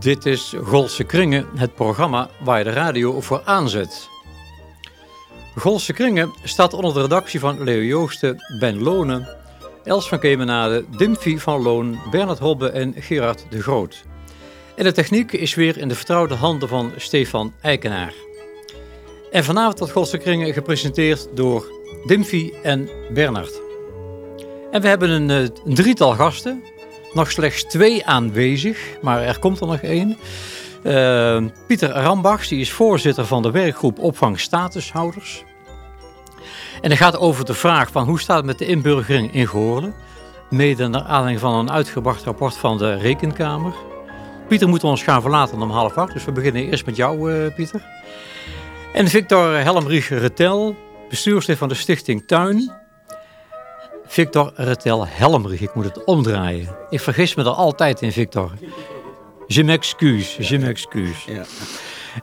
Dit is Golse Kringen, het programma waar je de radio voor aanzet. Golse Kringen staat onder de redactie van Leo Joosten, Ben Lonen, Els van Kemenade, Dimfy van Loon, Bernard Hobbe en Gerard de Groot. En de techniek is weer in de vertrouwde handen van Stefan Eikenaar. En vanavond wordt Golse Kringen gepresenteerd door Dimfy en Bernard. En we hebben een, eh, een drietal gasten nog slechts twee aanwezig, maar er komt er nog één. Uh, Pieter Rambachs, die is voorzitter van de werkgroep opvang statushouders. En het gaat over de vraag van hoe staat het met de inburgering in Goorlen. Mede naar aanleiding van een uitgebracht rapport van de Rekenkamer. Pieter moet ons gaan verlaten om half acht, dus we beginnen eerst met jou, uh, Pieter. En Victor Helmrich Retel, bestuurslid van de stichting Tuin. Victor Retel Helmrich. Ik moet het omdraaien. Ik vergis me er altijd in, Victor. Je m'excuse, je m'excuse. Ja.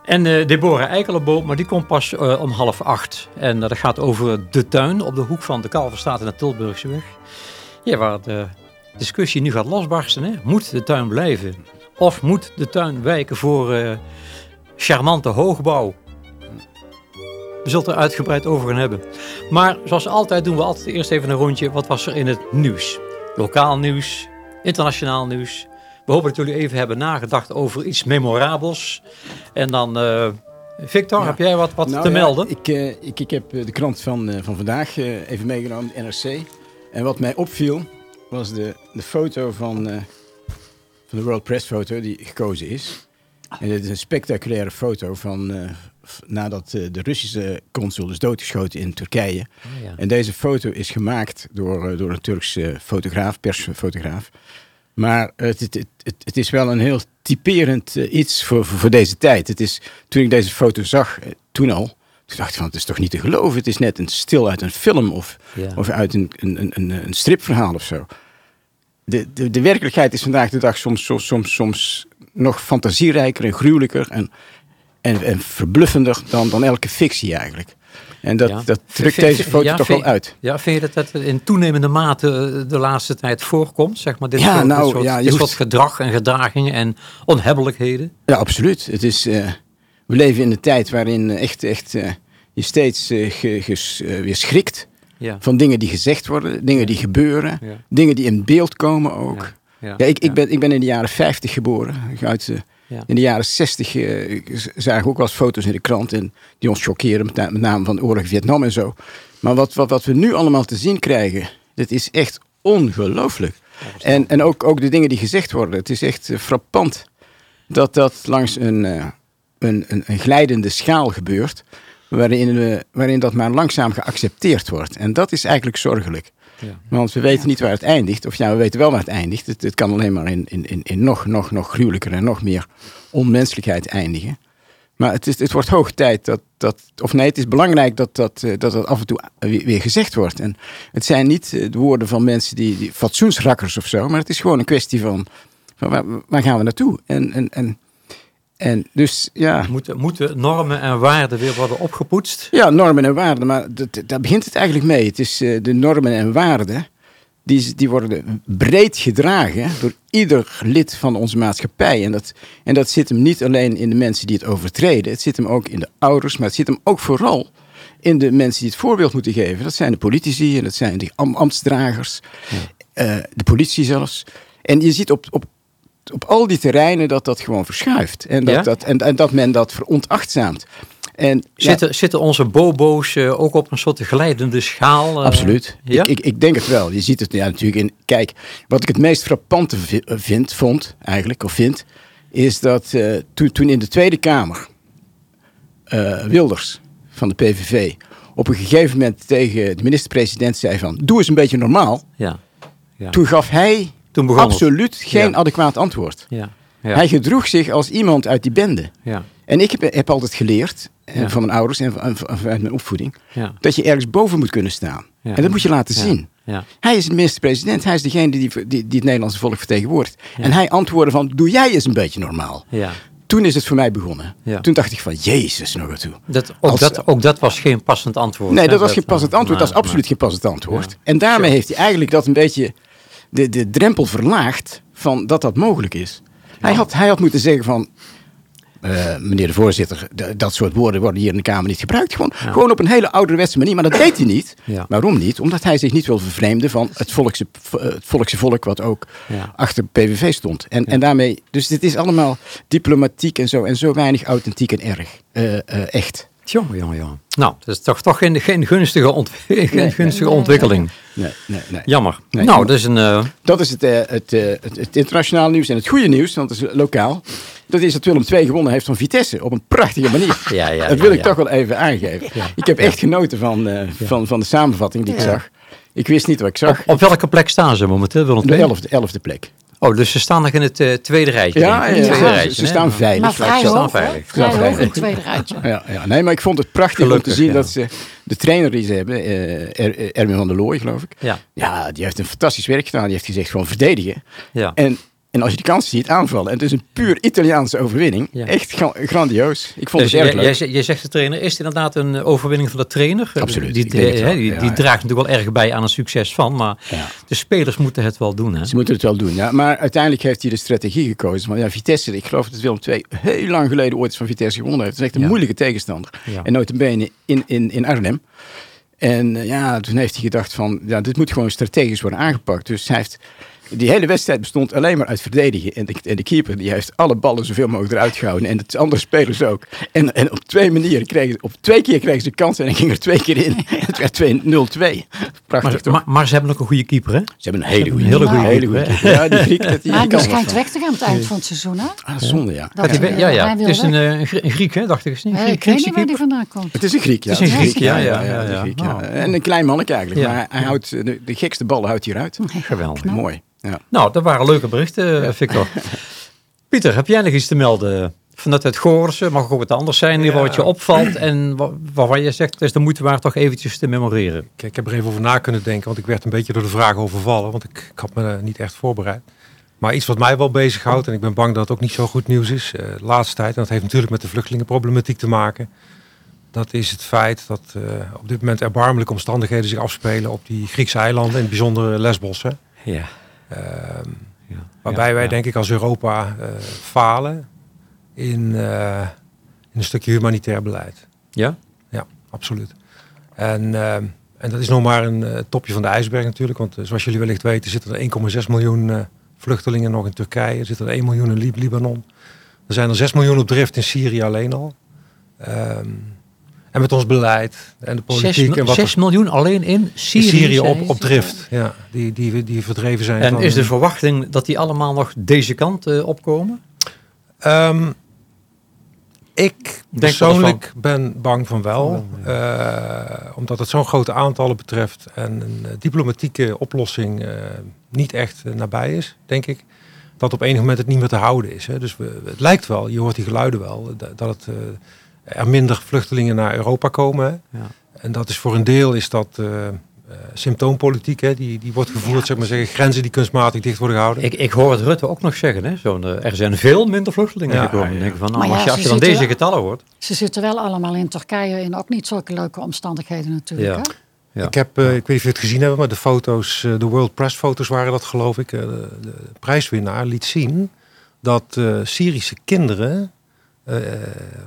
En uh, Deborah Eikeleboom, maar die komt pas uh, om half acht. En uh, dat gaat over de tuin op de hoek van de Kalverstraat en de Tilburgseweg. Ja, waar de discussie nu gaat losbarsten. Hè? Moet de tuin blijven? Of moet de tuin wijken voor charmante hoogbouw? We zullen het er uitgebreid over gaan hebben. Maar zoals altijd doen we altijd eerst even een rondje. Wat was er in het nieuws? Lokaal nieuws, internationaal nieuws. We hopen dat jullie even hebben nagedacht over iets memorabels. En dan, uh, Victor, heb jij wat, wat nou, te ja, melden? Ik, uh, ik, ik heb de krant van, uh, van vandaag even meegenomen, NRC. En wat mij opviel, was de, de foto van, van de World Press foto die gekozen is. En dit is een spectaculaire foto van, nadat de Russische consul is doodgeschoten in Turkije. Oh, ja. En deze foto is gemaakt door, door een Turkse fotograaf, persfotograaf. Maar het, het, het, het, is wel een heel typerend iets voor, voor, voor, deze tijd. Het is, toen ik deze foto zag, toen al, toen dacht ik van het is toch niet te geloven. Het is net een stil uit een film of, Ja. of uit een, een, een, een stripverhaal of zo. De, de, de werkelijkheid is vandaag de dag soms, soms, soms, soms nog fantasierijker en gruwelijker en, en, en verbluffender dan, dan elke fictie eigenlijk. En dat, Ja. dat drukt Vind- deze foto ja, toch vind- wel uit. Ja, vind je dat dat in toenemende mate eh, de laatste tijd voorkomt? Zeg maar, dit Ja, soort, nou, dit soort, ja, je dit soort gedrag en gedragingen en onhebbelijkheden? Ja, absoluut. Het is, eh, we leven in een tijd waarin eh, echt, echt eh, je steeds ge- ges- weer schrikt Ja. van dingen die gezegd worden, dingen die gebeuren, Ja. dingen die in beeld komen ook. Ja, Ja, ik, ik, ben, ik ben in de jaren 50 geboren. Uit, Ja. In de jaren 60 eh, z- zagen we ook wel eens foto's in de krant en die ons chockeren, met, na- met name van de oorlog in Vietnam en zo. Maar wat, wat, wat we nu allemaal te zien krijgen, dit is echt ongelooflijk. En, en ook, ook de dingen die gezegd worden, het is echt eh, frappant dat dat langs een, eh, een, een, een glijdende schaal gebeurt, waarin, waarin dat maar langzaam geaccepteerd wordt. En dat is eigenlijk zorgelijk. Ja. Want we weten niet waar het eindigt. Of ja, we weten wel waar het eindigt. Het, het kan alleen maar in, in, in, nog, nog, nog gruwelijker en nog meer onmenselijkheid eindigen. Maar het, is, het wordt hoog tijd dat, dat, of nee, het is belangrijk dat dat, eh, dat, dat af en toe weer, weer gezegd wordt. En het zijn niet eh, de woorden van mensen die, die fatsoensrakkers of zo, maar het is gewoon een kwestie van, van waar, waar gaan we naartoe? En, en, en, en dus ja, Moeten, moeten normen en waarden weer worden opgepoetst? ja, normen en waarden, maar dat, daar begint het eigenlijk mee. Het is eh, de normen en waarden, die, die worden breed gedragen door ieder lid van onze maatschappij. En dat, en dat zit hem niet alleen in de mensen die het overtreden, het zit hem ook in de ouders, maar het zit hem ook vooral in de mensen die het voorbeeld moeten geven. Dat zijn de politici en dat zijn de am- ambtsdragers, eh, de politie zelfs. En je ziet op, op, op al die terreinen dat dat gewoon verschuift. En dat, Ja? dat, en, en dat men dat veronachtzaamt. En, ja, Zitten, zitten onze bobo's eh, ook op een soort glijdende schaal? eh? Absoluut. Ja? Ik, ik, ik denk het wel. Je ziet het ja, natuurlijk in. Kijk, wat ik het meest frappante eh, vind, vond eigenlijk, of vind, is dat toen, toen in de Tweede Kamer Wilders van de PVV op een gegeven moment tegen de minister-president zei van, doe eens een beetje normaal. Ja. Ja. Toen gaf hij Toen begon het. absoluut geen Ja. adequaat antwoord. Ja. Ja. Hij gedroeg zich als iemand uit die bende. ja. En ik heb, heb altijd geleerd, eh, Ja. van mijn ouders en van, van- vanuit mijn opvoeding, Ja. dat je ergens boven moet kunnen staan. Ja. En dat moet je laten Ja. zien. Ja. Hij is de minister-president, hij is degene die, die, die het Nederlandse volk vertegenwoordigt. Ja. En hij antwoordde van, doe jij eens een beetje normaal. Ja. Toen is het voor mij begonnen. Ja. Toen dacht ik van, jezus nog wat toe. Dat, ook, Als- dat, ook dat was geen passend antwoord. Nee, hè, dat was geen passend antwoord. Dat is maar- absoluut geen passend antwoord. Ja. En daarmee heeft hij eigenlijk dat een beetje de, de drempel verlaagd van dat dat mogelijk is. Hij, had, hij had moeten zeggen van... eh, meneer de voorzitter, dat soort woorden worden hier in de Kamer niet gebruikt. Gewoon, gewoon op een hele ouderwetse manier. Maar dat deed hij niet. Ja. Waarom niet? Omdat hij zich niet wil vervreemden van het volkse, het volkse volk wat ook Ja. achter PVV stond. En, en daarmee, dus dit is allemaal diplomatiek en zo. En zo weinig authentiek en erg. eh, eh, echt. Jongen, jongen, jongen. Nou, dat is toch, toch geen, geen gunstige, ont- geen gunstige ontwikkeling. Nee, nee, nee. Jammer. Nee. nou, dat is een... eh, Dat is het, eh, het, eh, het, het internationale nieuws. En het goede nieuws, want het is lokaal. Dat is dat Willem II gewonnen heeft van Vitesse. Op een prachtige manier. Ja, ja, dat ja, wil ik ja. toch wel even aangeven. Ik heb echt genoten van, eh, van, van de samenvatting die ik zag. Ik wist niet wat ik zag. op welke plek staan ze momenteel? Willem De II? elfde, elfde plek. Oh, dus ze staan nog in het eh, tweede rijtje. Ja, In ja, het tweede ja, rijtje, ze staan veilig. Maar vrij zo- staan hoog, veilig. Vrij hoog in het tweede rijtje. Ja, ja, nee, maar ik vond het prachtig om te zien ja. dat ze de trainer die ze hebben, eh, Er- Erwin van der Looy geloof ik. Ja, Ja, die heeft een fantastisch werk gedaan. Die heeft gezegd gewoon verdedigen. ja. En, en als je de kans ziet, aanvallen. En het is een puur Italiaanse overwinning. Ja. Echt gra- grandioos. Ik vond Dus het erg jij, leuk. jij, jij zegt de trainer, is het inderdaad een overwinning van de trainer? Absoluut, Die, wel. die, Ja, die ja. draagt natuurlijk wel erg bij aan een succes van, maar de spelers moeten het wel doen. Hè? Ze moeten het wel doen. Ja. Maar uiteindelijk heeft hij de strategie gekozen. Want ja, Vitesse, ik geloof dat Willem II heel lang geleden ooit van Vitesse gewonnen heeft. Het is echt een moeilijke tegenstander. En notabene in, in, in Arnhem. En eh, ja, toen heeft hij gedacht van, ja, dit moet gewoon strategisch worden aangepakt. Dus hij heeft, die hele wedstrijd bestond alleen maar uit verdedigen. En de, en de keeper, die heeft alle ballen zoveel mogelijk eruit gehouden. En de andere spelers ook. En, en op twee manieren kregen, op twee keer kregen ze kans en hij ging er twee keer in. Het werd 2 0-2. Prachtig Maar, toch? maar, maar ze hebben ook een goede keeper, hè? Ze hebben een hele hebben goede een hele keeper. goede keeper, goede keeper. Ja, die Griek, dat die, Maar die schijnt weg te gaan aan het eind van het seizoen, hè? Ah, zonde ja. Dat Ja, ja, Het is een, eh, een een Griek, hè? Dacht ik eens niet. Een Eh, Griek- ik weet niet waar die vandaan komt. Het is een Griek, ja. Het is een Griek, ja. En een klein mannetje eigenlijk, Ja. maar hij houdt eh, de, de gekste ballen houdt hij eruit. Geweldig. Mooi. Ja. Nou, dat waren leuke berichten, eh, Victor. Pieter, heb jij nog iets te melden? Vanuit het Goorse, mag ook wat anders zijn, geval wat je opvalt en wa- waarvan je zegt, het is de moeite waard toch eventjes te memoreren. Kijk, ik heb er even over na kunnen denken, want ik werd een beetje door de vraag overvallen, want ik, ik had me eh, niet echt voorbereid. Maar iets wat mij wel bezighoudt, en ik ben bang dat het ook niet zo goed nieuws is, eh, de laatste tijd, en dat heeft natuurlijk met de vluchtelingenproblematiek te maken. Dat is het feit dat op dit moment erbarmelijke omstandigheden zich afspelen op die Griekse eilanden, in het bijzonder Lesbos. Hè. Ja. Ehm, ja. waarbij wij denk ik als Europa eh, falen in, eh, in een stukje humanitair beleid. Ja? Ja, absoluut. En, ehm, en dat is nog maar een eh, topje van de ijsberg natuurlijk. Want zoals jullie wellicht weten zitten er 1,6 miljoen vluchtelingen nog in Turkije. Er zitten er 1 miljoen in Lib- Libanon. Er zijn er 6 miljoen op drift in Syrië alleen al. Ehm, en met ons beleid en de politiek. Zes, en wat 6 er- miljoen alleen in in Syrië. Op, drift. Ja, die, die, die verdreven zijn. En van- is de verwachting dat die allemaal nog deze kant eh, opkomen? Ehm, ik persoonlijk ben bang van wel. Eh, omdat het zo'n grote aantallen betreft en een eh, diplomatieke oplossing niet echt nabij is, denk ik. Dat op enig moment het niet meer te houden is. Hè. Dus we, het lijkt wel, je hoort die geluiden wel, dat, dat het, er minder vluchtelingen naar Europa komen. Ja. En dat is voor een deel is dat eh, eh, symptoompolitiek, hè. Die, die wordt gevoerd, zeg maar zeggen, grenzen die kunstmatig dicht worden gehouden. Ik, ik hoor het Rutte ook nog zeggen. Hè? Zo, eh, er zijn veel minder vluchtelingen Ja, gekomen. ja, ja. Denk ik van, nou, Maar ja, als je, als ze je dan deze wel- getallen hoort. Ze zitten wel allemaal in Turkije in ook niet zulke leuke omstandigheden natuurlijk. Ja. Hè? Ja. Ik heb, ik weet niet of je het gezien hebben, maar de foto's, de World Press foto's waren dat geloof ik. eh, de, prijswinnaar liet zien dat eh, Syrische kinderen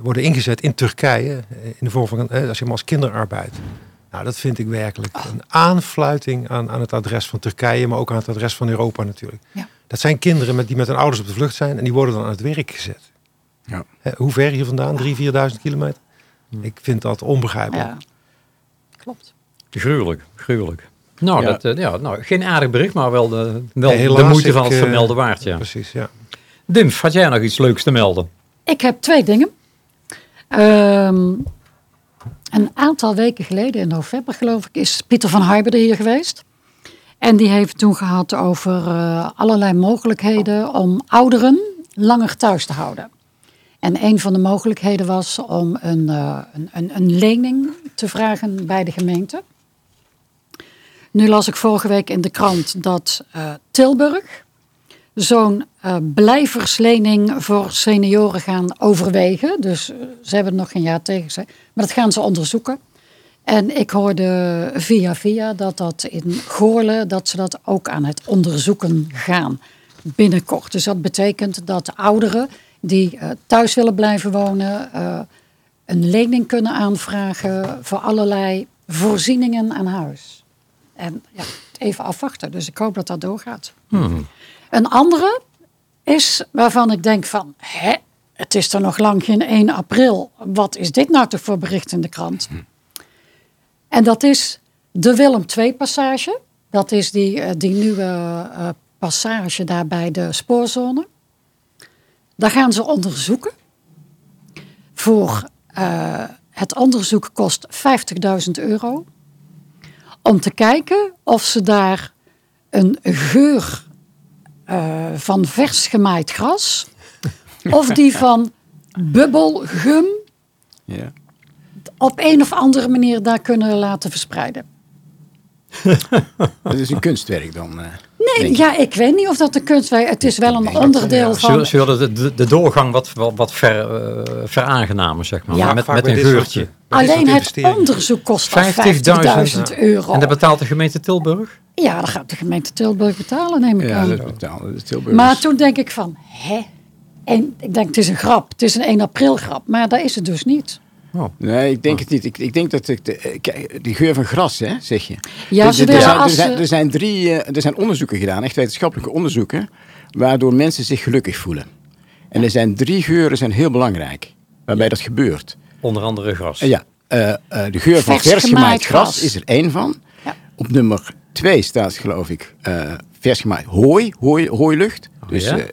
worden ingezet in Turkije eh, in de vorm van, eh, als je hem als kinderarbeid. Nou, dat vind ik werkelijk een aanfluiting aan, aan het adres van Turkije, maar ook aan het adres van Europa natuurlijk. Ja. Dat zijn kinderen met, die met hun ouders op de vlucht zijn en die worden dan aan het werk gezet. Ja. Hè, hoe ver hier vandaan? 3.000, 4.000 kilometer? Ik vind dat onbegrijpelijk. Ja. Klopt. Gruwelijk, gruwelijk. Nou, Ja. Dat, eh, ja, nou, geen aardig bericht, maar wel de, wel Nee, helaas, de moeite van het eh, vermelden waard. Ja. Precies, ja. Dimf, had jij nog iets leuks te melden? Ik heb twee dingen. Ehm, een aantal weken geleden, in november geloof ik, is Pieter van Harberde hier geweest. En die heeft toen gehad over eh, allerlei mogelijkheden om ouderen langer thuis te houden. En een van de mogelijkheden was om een, eh, een, een, een lening te vragen bij de gemeente. Nu las ik vorige week in de krant dat eh, Tilburg zo'n eh, blijverslening voor senioren gaan overwegen. Dus eh, ze hebben nog geen jaar tegen gezegd. Maar dat gaan ze onderzoeken. En ik hoorde via via dat dat in Goorlen, dat ze dat ook aan het onderzoeken gaan. binnenkort. Dus dat betekent dat ouderen die eh, thuis willen blijven wonen, een lening kunnen aanvragen voor allerlei voorzieningen aan huis. En ja, even afwachten. Dus ik hoop dat dat doorgaat. Een andere is waarvan ik denk van, hè, het is er nog lang geen 1 april. Wat is dit nou toch voor bericht in de krant? En dat is de Willem II passage. Dat is die, eh, die nieuwe eh, passage daar bij de spoorzone. Daar gaan ze onderzoeken. Voor eh, het onderzoek kost 50.000 euro. Om te kijken of ze daar een geur eh, van vers gemaaid gras. of die van bubbelgum Ja. op een of andere manier daar kunnen laten verspreiden. Dat is een kunstwerk dan. eh. Nee, ja, ik weet niet of dat de kunstwerk... Het is wel een dat, onderdeel van... ze wilden de, de, de doorgang wat, wat, wat ver, eh, veraangenamen, zeg maar. Ja, maar met, met een geurtje. Alleen het onderzoek kost al 50.000 50.000 euro. En dat betaalt de gemeente Tilburg? Ja, dat gaat de gemeente Tilburg betalen, neem ik Ja, aan. dat betalen de Tilburgers. Maar toen denk ik van, hè? En ik denk, het is een grap. Het is een 1 april grap. Maar dat is het dus niet. Nee, ik denk het niet. Ik, ik denk dat ik de, eh, kijk, die geur van gras, hè, zeg je. Ja, Er- ze er, willen zijn, er, als zijn, er zijn drie, eh, er zijn onderzoeken gedaan, echt wetenschappelijke onderzoeken, waardoor mensen zich gelukkig voelen. En er zijn drie geuren zijn heel belangrijk, waarbij dat gebeurt. Onder andere gras. Ja, eh, eh, de geur van Vers gemaaid gras is er één van. Ja. Op nummer twee staat, geloof ik, eh, vers gemaaid hooi, hooi hooilucht. Dus, ja? eh,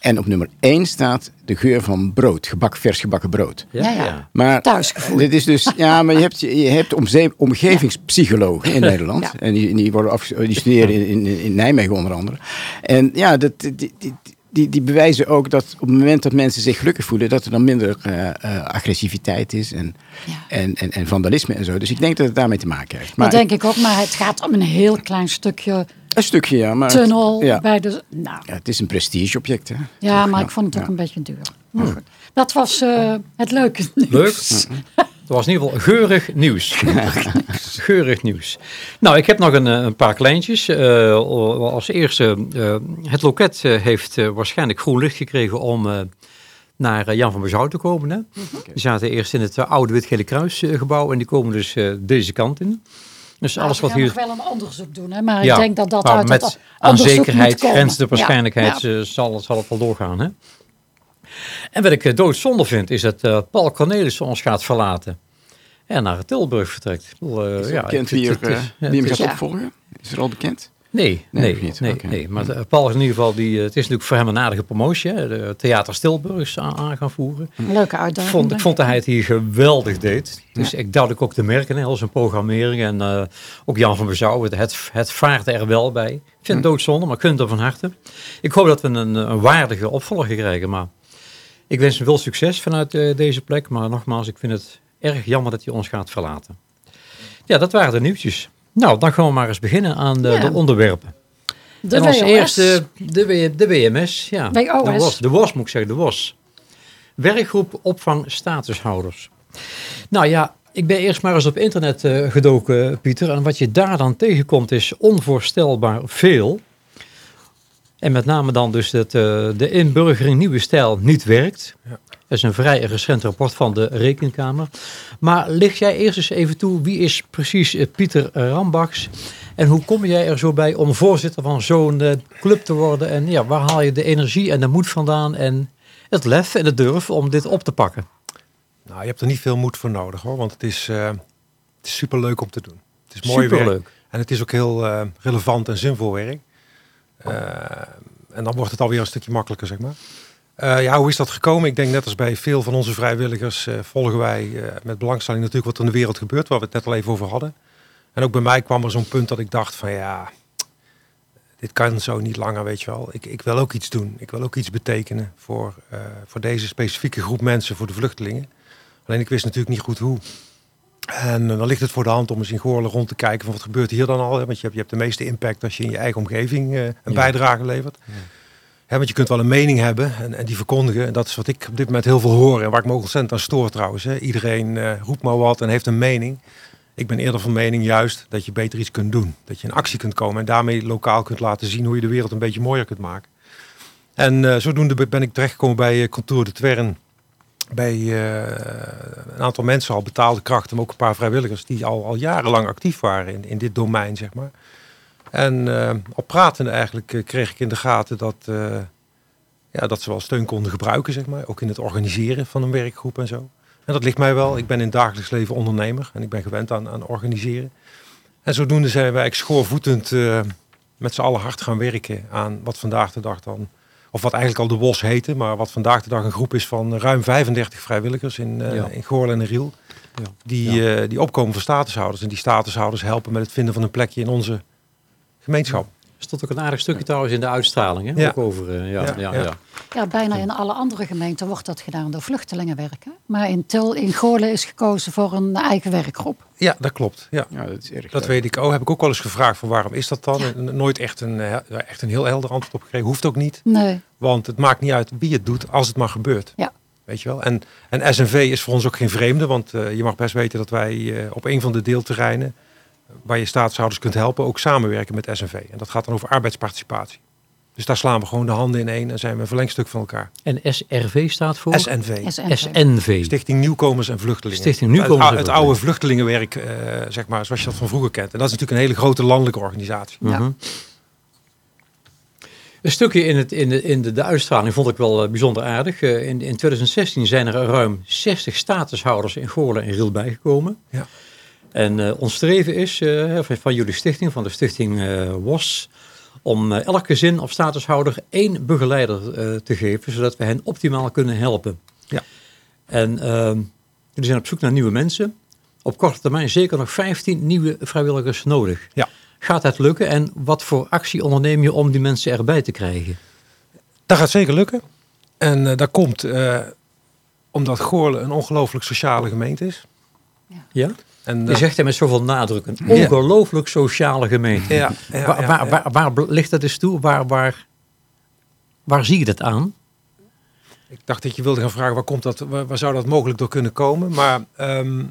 en op nummer één staat de geur van brood, gebak, vers gebakken brood. Ja, ja. Maar Thuisgevoel. dit is dus, ja, maar je hebt, je hebt omgevingspsychologen in Nederland. Ja. En die, die, worden afge- die studeren in, in, in Nijmegen onder andere. En ja, dat, die, die, die, die bewijzen ook dat op het moment dat mensen zich gelukkig voelen, dat er dan minder eh, eh, agressiviteit is en, Ja. en, en, en vandalisme en zo. Dus ik denk dat het daarmee te maken heeft. Maar dat denk ik ook. Maar het gaat om een heel klein stukje een stukje, ja. Maar tunnel ja. bij de... Nou, Ja, het is een prestigeobject, hè. ja, Toch, maar ik vond het ook ja. een beetje duur. Maar goed. Dat was eh, het leuke nieuws. Leuk. Het was in ieder geval geurig nieuws. geurig nieuws. Nou, ik heb nog een, eh, een paar kleintjes. Eh, als eerste, eh, het loket eh, heeft eh, waarschijnlijk groen licht gekregen om eh, naar eh, Jan van Bezouw te komen. Hè? Die zaten eerst in het eh, oude Wit-Gele Kruisgebouw en die komen dus eh, deze kant in. Dus Nou, alles we wat hier... nog wel een onderzoek doen. Hè? Maar Ja, ik denk dat dat maar uit met het aan zekerheid grenst de waarschijnlijkheid ja. eh, zal, zal het wel doorgaan. Hè? En wat ik eh, doodzonde vind, is dat eh, Paul Cornelissen ons gaat verlaten. En naar Tilburg vertrekt. Bedoel, eh, Is het ja, bekend wie, hem gaat opvolgen? Is er al bekend? Nee, Nee, nee, nog niet. nee, nee. Maar Paul is in ieder geval, die, het is natuurlijk voor hem een aardige promotie. Hè? De Theater Stilburgs aan, aan gaan voeren. Een leuke uitdaging. vond, ik vond dat hij het hier geweldig deed. Dus ik ik ook te merken, hè, al zijn programmering. En eh, ook Jan van Bezouw, het, het, vaart er wel bij. Ik vind het doodzonde, maar het er van harte. Ik hoop dat we een, een waardige opvolger krijgen. Maar ik wens hem veel succes vanuit eh, deze plek. Maar nogmaals, ik vind het erg jammer dat hij ons gaat verlaten. Ja, dat waren de nieuwtjes. Nou, dan gaan we maar eens beginnen aan de, Ja. de onderwerpen. De en als WOS. eerste de, de WMS. Ja, WOS. De WOS, de WOS moet ik zeggen, de WOS. Werkgroep Opvang Statushouders. Nou ja, ik ben eerst maar eens op internet eh, gedoken, Pieter. En wat je daar dan tegenkomt is onvoorstelbaar veel. En met name dan dus dat eh, de inburgering nieuwe stijl niet werkt. Ja. Dat is een vrij recent rapport van de Rekenkamer. Maar licht jij eerst eens even toe, wie is precies eh, Pieter Rambachs? En hoe kom jij er zo bij om voorzitter van zo'n eh, club te worden? En ja, waar haal je de energie en de moed vandaan en het lef en de durf om dit op te pakken? Nou, je hebt er niet veel moed voor nodig hoor, want het is, eh het is super leuk om te doen. Het is mooi werk Superleuk. en het is ook heel relevant en zinvol werk. Eh, en dan wordt het alweer een stukje makkelijker, zeg maar. Eh, ja, hoe is dat gekomen? Ik denk net als bij veel van onze vrijwilligers eh, volgen wij met belangstelling natuurlijk wat er in de wereld gebeurt, waar we het net al even over hadden. En ook bij mij kwam er zo'n punt dat ik dacht van ja, dit kan zo niet langer, weet je wel. Ik, ik wil ook iets doen. Ik wil ook iets betekenen voor, voor deze specifieke groep mensen, voor de vluchtelingen. Alleen ik wist natuurlijk niet goed hoe. En eh, dan ligt het voor de hand om eens in Goorlen rond te kijken van wat gebeurt hier dan al. Hè? Want je hebt, je hebt de meeste impact als je in je eigen omgeving eh, een Ja. bijdrage levert. Hè, want je kunt wel een mening hebben en, en die verkondigen. En dat is wat ik op dit moment heel veel hoor en waar ik me ook ontzettend aan stoor trouwens. Hè. Iedereen eh, roept maar wat en heeft een mening. Ik ben eerder van mening juist dat je beter iets kunt doen. Dat je in actie kunt komen en daarmee lokaal kunt laten zien hoe je de wereld een beetje mooier kunt maken. En eh, zodoende be- ben ik terechtgekomen bij uh, Contour de Twern. Bij eh, een aantal mensen al betaalde krachten, maar ook een paar vrijwilligers die al, al jarenlang actief waren in, in dit domein, zeg maar. En eh, op pratende eigenlijk eh, kreeg ik in de gaten dat, ja, dat ze wel steun konden gebruiken, zeg maar. Ook in het organiseren van een werkgroep en zo. En dat ligt mij wel. Ik ben in het dagelijks leven ondernemer en ik ben gewend aan, aan organiseren. En zodoende zijn wij schoorvoetend met z'n allen hard gaan werken aan wat vandaag de dag dan, of wat eigenlijk al de WOS heette, maar wat vandaag de dag een groep is van ruim 35 vrijwilligers in, Ja. in Goorl en in Riel. Ja. Die, eh, die opkomen voor statushouders. En die statushouders helpen met het vinden van een plekje in onze gemeenschap. Er stond ook een aardig stukje trouwens in de uitstraling. Hè? Ja. Ook over, eh, ja, Ja, ja, ja. bijna in alle andere gemeenten wordt dat gedaan door vluchtelingenwerk. hè. Maar in Til, in Goorlen is gekozen voor een eigen werkgroep. Ja, dat klopt. Ja. Ja, dat is erg Dat weet ik. Oh, heb ik ook wel eens gevraagd van waarom is dat dan? En Nooit echt een, eh, echt een heel helder antwoord op gekregen. Hoeft ook niet. Nee, Want het maakt niet uit wie het doet, als het maar gebeurt. Ja. Weet je wel? En, en SNV is voor ons ook geen vreemde. Want eh, je mag best weten dat wij eh, op een van de deelterreinen... waar je staatshouders kunt helpen, ook samenwerken met SNV. En dat gaat dan over arbeidsparticipatie. Dus daar slaan we gewoon de handen in één en zijn we een verlengstuk van elkaar. En SRV staat voor? SNV. SNV. SNV. Stichting Nieuwkomers en Vluchtelingen. Stichting Nieuwkomers het, het oude vluchtelingenwerk, eh, zeg maar, zoals je dat van vroeger kent. En dat is natuurlijk een hele grote landelijke organisatie. Ja. Mhm. Een stukje in, het, in, de, in de, de uitstraling vond ik wel eh, bijzonder aardig. Eh, in, in 2016 zijn er ruim 60 statushouders in Goorlen en Riel bijgekomen. Ja. En eh, ons streven is eh, van, jullie stichting, van de stichting eh, WOS, om elk gezin of statushouder één begeleider te geven, zodat we hen optimaal kunnen helpen. Ja. En ehm, jullie zijn op zoek naar nieuwe mensen. Op korte termijn zeker nog 15 nieuwe vrijwilligers nodig. Ja. Gaat dat lukken en wat voor actie onderneem je om die mensen erbij te krijgen? Dat gaat zeker lukken. En eh dat komt omdat Goorlen een ongelooflijk sociale gemeente is. Ja? En, Je eh, zegt hij met zoveel nadruk, een ongelooflijk sociale gemeente. ja, ja, waar, waar, ligt dat eens toe? Waar, waar, waar zie je dat aan? Ik dacht dat je wilde gaan vragen waar, komt dat, waar, zou dat mogelijk door kunnen komen. Maar ehm,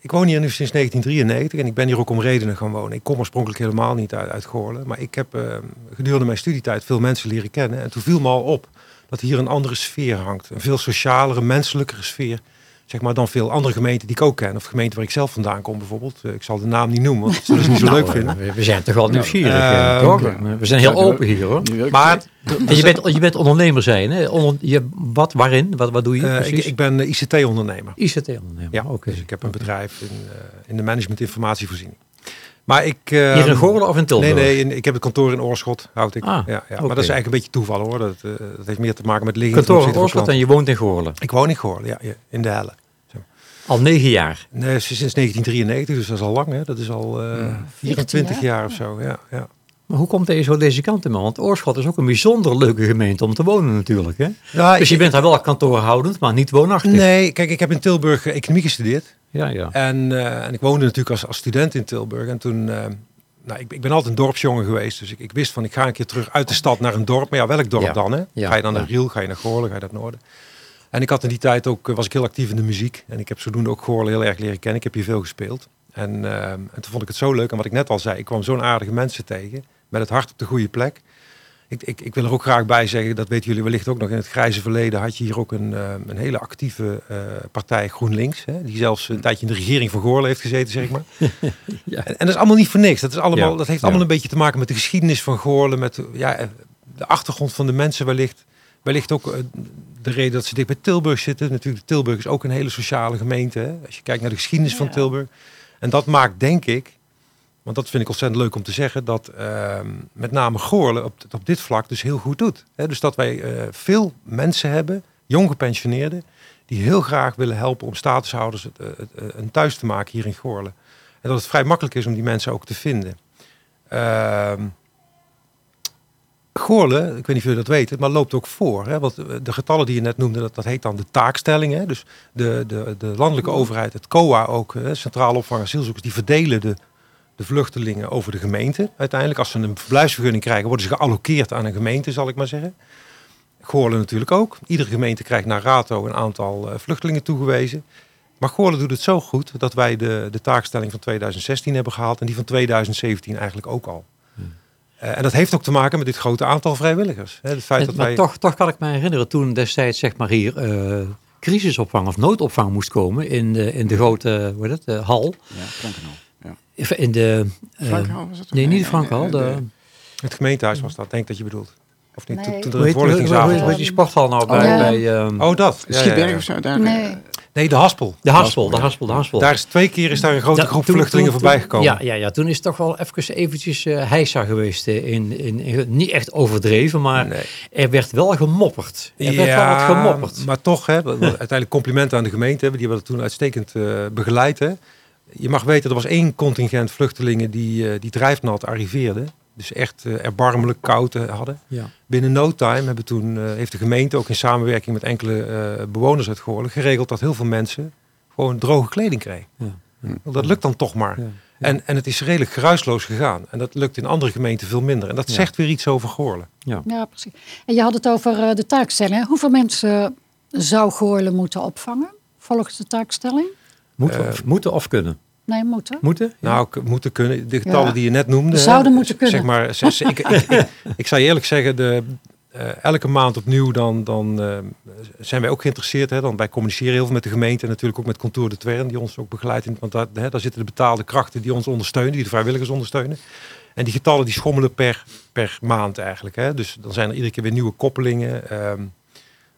ik woon hier nu sinds 1993 en ik ben hier ook om redenen gaan wonen. Ik kom oorspronkelijk helemaal niet uit, uit Goorlen. Maar ik heb ehm, gedurende mijn studietijd veel mensen leren kennen. En toen viel me al op dat hier een andere sfeer hangt. Een veel socialere, menselijkere sfeer. Zeg maar dan veel andere gemeenten die ik ook ken. Of gemeenten waar ik zelf vandaan kom bijvoorbeeld. Eh, Ik zal de naam niet noemen, want dat zullen ze niet zo leuk vinden. We, we zijn toch wel nieuwsgierig, eh, eh, toch? ja. We zijn heel open hier hoor. Maar En je bent, je bent ondernemer zijn, hè? Onder, je, wat, waarin? Wat, wat doe je eh, ik, precies? ik ben eh, ICT-ondernemer. ICT-ondernemer, Ja, oké. dus ik heb een bedrijf in, eh, in de management informatievoorziening. Maar ik... eh, Hier in Goorlen of in Tilburg? Nee, nee, in- ik heb het kantoor in Oorschot, houd ik. Ah, ja, ja. Maar dat is eigenlijk een beetje toeval hoor. Dat, eh, dat heeft meer te maken met liggen. Kantoor in Oorschot en je woont in Goorlen. Ik woon in Goorlen, ja, ja, in de Helle. Al negen jaar. Nee, sinds 1993, dus dat is al lang hè. Dat is al eh 24 jaar. jaar of zo, ja. ja. Maar hoe komt deze zo deze kant in? Want Oorschot is ook een bijzonder leuke gemeente om te wonen natuurlijk. Hè? ja Dus je ik- bent daar wel kantoorhoudend, maar niet woonachtig. Nee, kijk, ik heb in Tilburg eh, economie gestudeerd. Ja, ja. En, eh, en ik woonde natuurlijk als, als student in Tilburg. En toen, eh, nou, ik, ik ben altijd een dorpsjongen geweest. Dus ik, ik wist van, ik ga een keer terug uit de stad naar een dorp. Maar ja, welk dorp Ja. dan? Hè? Ja, Ga je dan naar Riel, ga je naar Goorlen, ga je naar het noorden? En ik had in die tijd ook, was ik heel actief in de muziek. En ik heb zodoende ook Goorlen heel erg leren kennen. Ik heb hier veel gespeeld. En, eh, en toen vond ik het zo leuk. En wat ik net al zei, ik kwam zo'n aardige mensen tegen. Met het hart op de goede plek. Ik, ik, ik wil er ook graag bij zeggen, dat weten jullie wellicht ook nog. In het grijze verleden had je hier ook een, eh, een hele actieve eh, partij GroenLinks. Hè, die zelfs een tijdje in de regering van Goorlen heeft gezeten, zeg maar. Ja. En, en dat is allemaal niet voor niks. Dat, is allemaal, Ja, dat heeft ja. allemaal een beetje te maken met de geschiedenis van Goorlen. Met ja, eh, de achtergrond van de mensen wellicht. Wellicht ook de reden dat ze dicht bij Tilburg zitten. Natuurlijk, Tilburg is ook een hele sociale gemeente. Hè? Als je kijkt naar de geschiedenis van. Tilburg. En dat maakt, denk ik, want dat vind ik ontzettend leuk om te zeggen, dat ehm, met name Goorlen op, op dit vlak dus heel goed doet. Dus dat wij eh, veel mensen hebben, jong gepensioneerden, die heel graag willen helpen om statushouders eh, eh, een thuis te maken hier in Goorlen. En dat het vrij makkelijk is om die mensen ook te vinden. Ehm Goorlen, ik weet niet of jullie dat weten, maar loopt ook voor. Want de getallen die je net noemde, dat, dat heet dan de taakstelling. Dus de, de, de landelijke overheid, het COA ook? Centraal Opvang Asielzoekers, die verdelen de, de vluchtelingen over de gemeente. Uiteindelijk, als ze een verblijfsvergunning krijgen, worden ze geallockeerd aan een gemeente, zal ik maar zeggen. Goorlen natuurlijk ook. Iedere gemeente krijgt naar rato een aantal eh, vluchtelingen toegewezen. Maar Goorlen doet het zo goed dat wij de, de taakstelling van 2016 hebben gehaald en die van 2017 eigenlijk ook al. Eh, en dat heeft ook te maken met dit grote aantal vrijwilligers. Hè. Het feit En- dat maar wij... toch, toch kan ik me herinneren toen destijds zeg maar hier eh, crisisopvang of noodopvang moest komen in de, in de grote hoe heet het, eh, hal. Ja. In de, eh, was het nee, niet de Frankhal. De, Het gemeentehuis was dat, denk ik dat je bedoelt. Of niet? Nee. Toen, er hoe, voorlichtingsavond was. die sporthal nou bij, ja. bij ehm, Oh, dat. Ja, ja, Schietberg ja. of zo? Daar, Nee. Nee, de Haspel. de Haspel, de Haspel, de Haspel. Daar is twee keer is daar een grote groep toen- vluchtelingen voorbij gekomen. Ja, ja, ja, toen is het toch wel even eventjes eh heisa geweest. eh, In, in, in- niet echt overdreven, maar Nee. er werd wel gemopperd. Er werd wel wat gemopperd. maar toch, hè, uiteindelijk complimenten aan de gemeente. Die hebben dat toen uitstekend begeleid. Hè. Je mag weten, er was één contingent vluchtelingen die, eh, die drijfnat arriveerde. Dus echt eh, erbarmelijk koud eh, hadden. Ja. Binnen no time hebben toen, eh, heeft de gemeente ook in samenwerking met enkele eh, bewoners uit Goorlen geregeld dat heel veel mensen gewoon droge kleding kregen. Ja. Dat lukt dan toch maar. Ja. En, en het is redelijk geruisloos gegaan. En dat lukt in andere gemeenten veel minder. En dat Ja. zegt weer iets over Goorlen. Ja. Ja, precies. En je had het over eh, de taakstelling. Hoeveel mensen zou Goorlen moeten opvangen volgens de taakstelling? Moeten, of, moeten of kunnen? Nee, moeten. Moeten? Ja. Nou, moeten kunnen. De getallen Ja. die je net noemde. Zouden hè, moeten kunnen. Zeg maar, zes, ik, ik, ik, ik zou je eerlijk zeggen, de, eh, elke maand opnieuw dan, dan eh, zijn wij ook geïnteresseerd. Hè, dan wij communiceren heel veel met de gemeente en natuurlijk ook met Contour de Twern, die ons ook begeleidt. In, want daar, hè, daar zitten de betaalde krachten die ons ondersteunen, die de vrijwilligers ondersteunen. En die getallen die schommelen per, per maand eigenlijk. Hè. Dus dan zijn er iedere keer weer nieuwe koppelingen. ehm,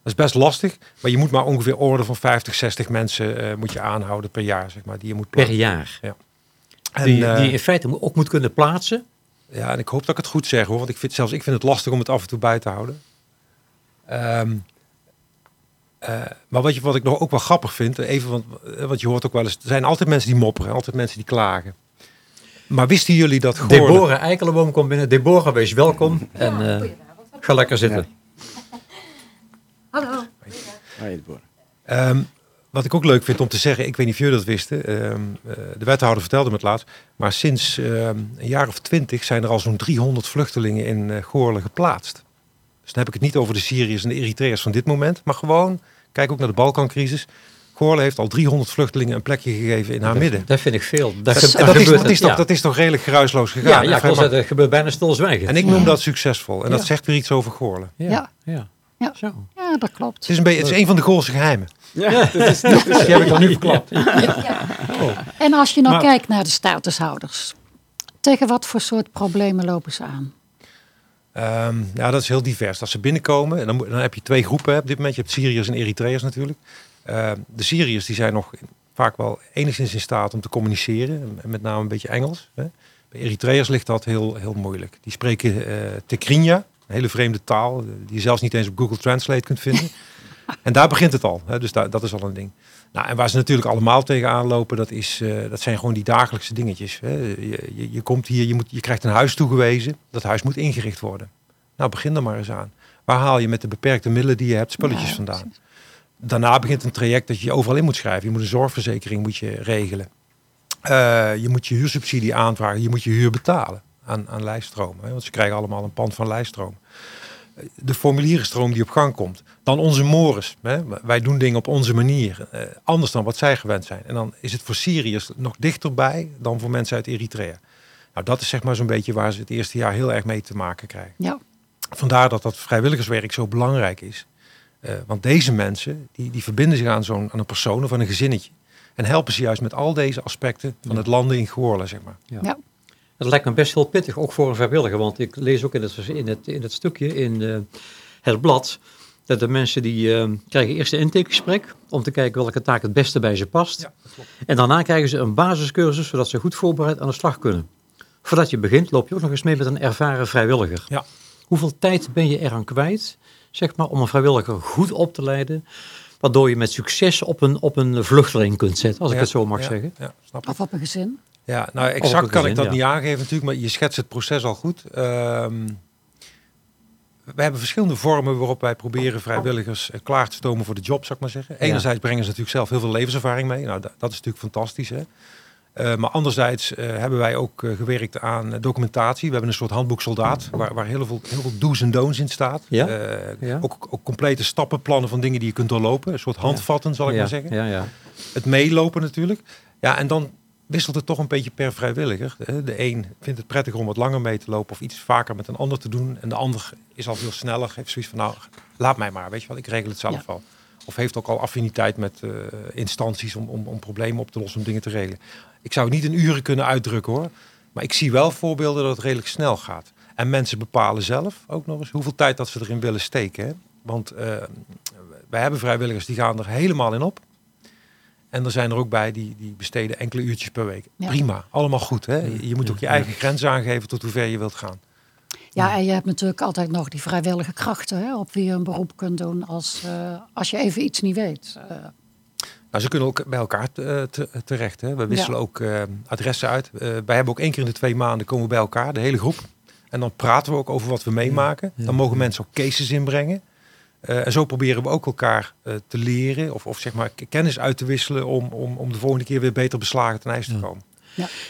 dat is best lastig, maar je moet maar ongeveer orde van 50, 60 mensen eh, moet je aanhouden per jaar, zeg maar, die je moet Per plaatsen. jaar. En, die, eh, die je in feite ook moet kunnen plaatsen. ja, en ik hoop dat ik het goed zeg hoor, want ik vind zelfs ik vind het lastig om het af en toe bij te houden. Ehm, eh, maar wat, je, wat ik nog ook wel grappig vind, even, want, want je hoort ook wel eens, er zijn altijd mensen die mopperen, altijd mensen die klagen. Maar wisten jullie dat Goorlen... Deborah Eikelenboom komt binnen. Deborah, wees welkom. En eh, ga lekker zitten. Ehm, wat ik ook leuk vind om te zeggen, ik weet niet of jullie dat wisten, ehm, eh, de wethouder vertelde me het laatst, maar sinds ehm, een jaar of twintig zijn er al zo'n 300 vluchtelingen in uh, Goorlen geplaatst. Dus dan heb ik het niet over de Syriërs en de Eritreërs van dit moment, maar gewoon, kijk ook naar de Balkancrisis. Goorlen heeft al 300 vluchtelingen een plekje gegeven in haar midden. Dat vind ik veel. Dat, Dat, dat, dat is, dat, toch, ja. dat is toch redelijk geruisloos gegaan. Ja, ja zeggen, het gebeurt bijna stilzwijgend. en ik noem dat succesvol. En dat Ja. zegt weer iets over Goorlen. Ja, Ja. Ja. Ja. Zo. Ja, dat klopt. Het is, een beetje, het is een van de Goorlse geheimen. Ja, dat is, dat is, Die heb ik dan nu verklapt. En als je nou Maar- kijkt naar de statushouders, tegen wat voor soort problemen lopen ze aan? Ehm, ja, dat is heel divers. Als ze binnenkomen, en dan, dan heb je twee groepen op dit moment. Je hebt Syriërs en Eritreërs natuurlijk. Ehm, de Syriërs die zijn nog vaak wel enigszins in staat om te communiceren. En met name een beetje Engels. Hè. Bij Eritreërs ligt dat heel, heel moeilijk. Die spreken eh Tekrinya, een hele vreemde taal. eh, Die je zelfs niet eens op Google Translate kunt vinden. en daar begint het al. Hè, dus daar, dat is al een ding. Nou, en waar ze natuurlijk allemaal tegenaan lopen, dat, is, eh, dat zijn gewoon die dagelijkse dingetjes. Hè. Je, je, je komt hier, je, moet, je krijgt een huis toegewezen. Dat huis moet ingericht worden. Nou, begin er maar eens aan. Waar haal je met de beperkte middelen die je hebt spulletjes Ja, vandaan? precies. Daarna begint een traject dat je je overal in moet schrijven. Je moet een zorgverzekering moet je regelen. Eh, je moet je huursubsidie aanvragen. Je moet je huur betalen aan, aan lijststromen. Hè, want ze krijgen allemaal een pand van lijststroom. De formulierenstroom die op gang komt. Dan onze mores. Hè. Wij doen dingen op onze manier. eh, anders dan wat zij gewend zijn. En dan is het voor Syriërs nog dichterbij dan voor mensen uit Eritrea. Nou, dat is zeg maar zo'n beetje waar ze het eerste jaar heel erg mee te maken krijgen. Ja, Vandaar dat dat vrijwilligerswerk zo belangrijk is. Eh, want deze mensen, die, die verbinden zich aan, zo'n, aan een persoon of aan een gezinnetje. En helpen ze juist met al deze aspecten van het landen in Goorlen, zeg maar. Ja. Ja. Dat lijkt me best heel pittig, ook voor een vrijwilliger. Want ik lees ook in het, in het, in het stukje in eh, het blad... dat de mensen die eh, krijgen eerst een intakegesprek... om te kijken welke taak het beste bij ze past. En daarna krijgen ze een basiscursus... zodat ze goed voorbereid aan de slag kunnen. Voordat je begint loop je ook nog eens mee met een ervaren vrijwilliger. Ja. Hoeveel tijd ben je eraan kwijt, zeg maar, om een vrijwilliger goed op te leiden... waardoor je met succes op een, op een vluchteling kunt zetten, als ik Ja, het zo mag ja, zeggen. Ja, snap ik. of op een gezin. Ja, nou exact kan ik dat ja. niet aangeven natuurlijk, maar je schetst het proces al goed. Ehm we hebben verschillende vormen waarop wij proberen vrijwilligers eh, klaar te stomen voor de job, zou ik maar zeggen. Ja. Enerzijds brengen ze natuurlijk zelf heel veel levenservaring mee. Nou, dat, dat is natuurlijk fantastisch. Hè? Eh, maar anderzijds eh, hebben wij ook gewerkt aan documentatie. We hebben een soort handboek soldaat, waar, waar heel, veel, heel veel do's en don'ts in staat. Ja? Ja. Ook, ook complete stappenplannen van dingen die je kunt doorlopen. Een soort handvatten, zal ik maar zeggen Ja, ja. het meelopen natuurlijk. Ja, en dan wisselt het toch een beetje per vrijwilliger. De een vindt het prettiger om wat langer mee te lopen of iets vaker met een ander te doen. En de ander is al veel sneller, heeft zoiets van nou, laat mij maar, weet je wel, ik regel het zelf Ja. wel. Of heeft ook al affiniteit met eh, instanties om, om, om problemen op te lossen, om dingen te regelen. Ik zou het niet in uren kunnen uitdrukken hoor. Maar ik zie wel voorbeelden dat het redelijk snel gaat. En mensen bepalen zelf ook nog eens hoeveel tijd dat ze erin willen steken. Hè? Want eh, wij hebben vrijwilligers die gaan er helemaal in op. En er zijn er ook bij die, die besteden enkele uurtjes per week. Ja. Prima, allemaal goed. Hè? Je, je moet ook je eigen grens aangeven tot hoe ver je wilt gaan. Ja, en je hebt natuurlijk altijd nog die vrijwillige krachten hè, op wie je een beroep kunt doen als, eh, als je even iets niet weet. Eh, Nou, ze kunnen ook bij elkaar eh, te- terecht. Hè? We wisselen ook eh, adressen uit. Eh, wij hebben ook één keer in de twee maanden komen we bij elkaar, de hele groep. En dan praten we ook over wat we meemaken. Ja. Dan mogen mensen ook cases inbrengen. Eh, en zo proberen we ook elkaar eh, te leren of, of zeg maar kennis uit te wisselen om, om, om de volgende keer weer beter beslagen ten ijs te Ja. komen.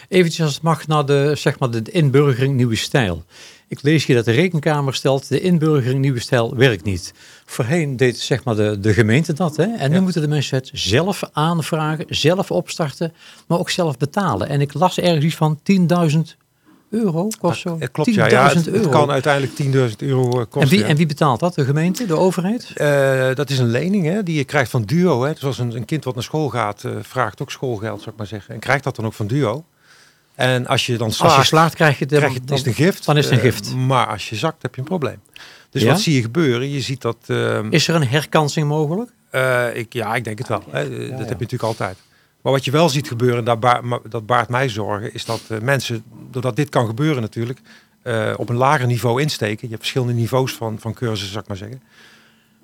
Eventjes als het mag naar de, zeg maar, de inburgering nieuwe stijl. Ik lees hier dat de rekenkamer stelt, de inburgering nieuwe stijl werkt niet. Voorheen deed zeg maar de, de gemeente dat. Hè? En nu Ja. moeten de mensen het zelf aanvragen, zelf opstarten, maar ook zelf betalen. En ik las ergens iets van 10.000 euro of zo. Het klopt, ja. ja 10.000 het, het euro. kan uiteindelijk 10.000 euro eh, kosten. en, wie, ja. en wie betaalt dat? De gemeente, de overheid? Eh, dat is een lening hè, die je krijgt van Duo. Hè. Dus als een, een kind wat naar school gaat, eh, vraagt ook schoolgeld, zou ik maar zeggen. En krijgt dat dan ook van Duo. En als je dan slaagt, Als je slaagt krijg je krijg je, is een gift. Dan is het een Eh, gift. maar als je zakt, heb je een probleem. Dus Ja? wat zie je gebeuren? Je ziet dat... ehm, Is er een herkansing mogelijk? eh, ik, ja, ik denk het wel. Hè. Eh, dat heb je natuurlijk altijd. Maar wat je wel ziet gebeuren, daar ba- maar dat baart mij zorgen, is dat eh, mensen, doordat dit kan gebeuren natuurlijk, eh, op een lager niveau insteken. Je hebt verschillende niveaus van, van cursussen, zou ik maar zeggen.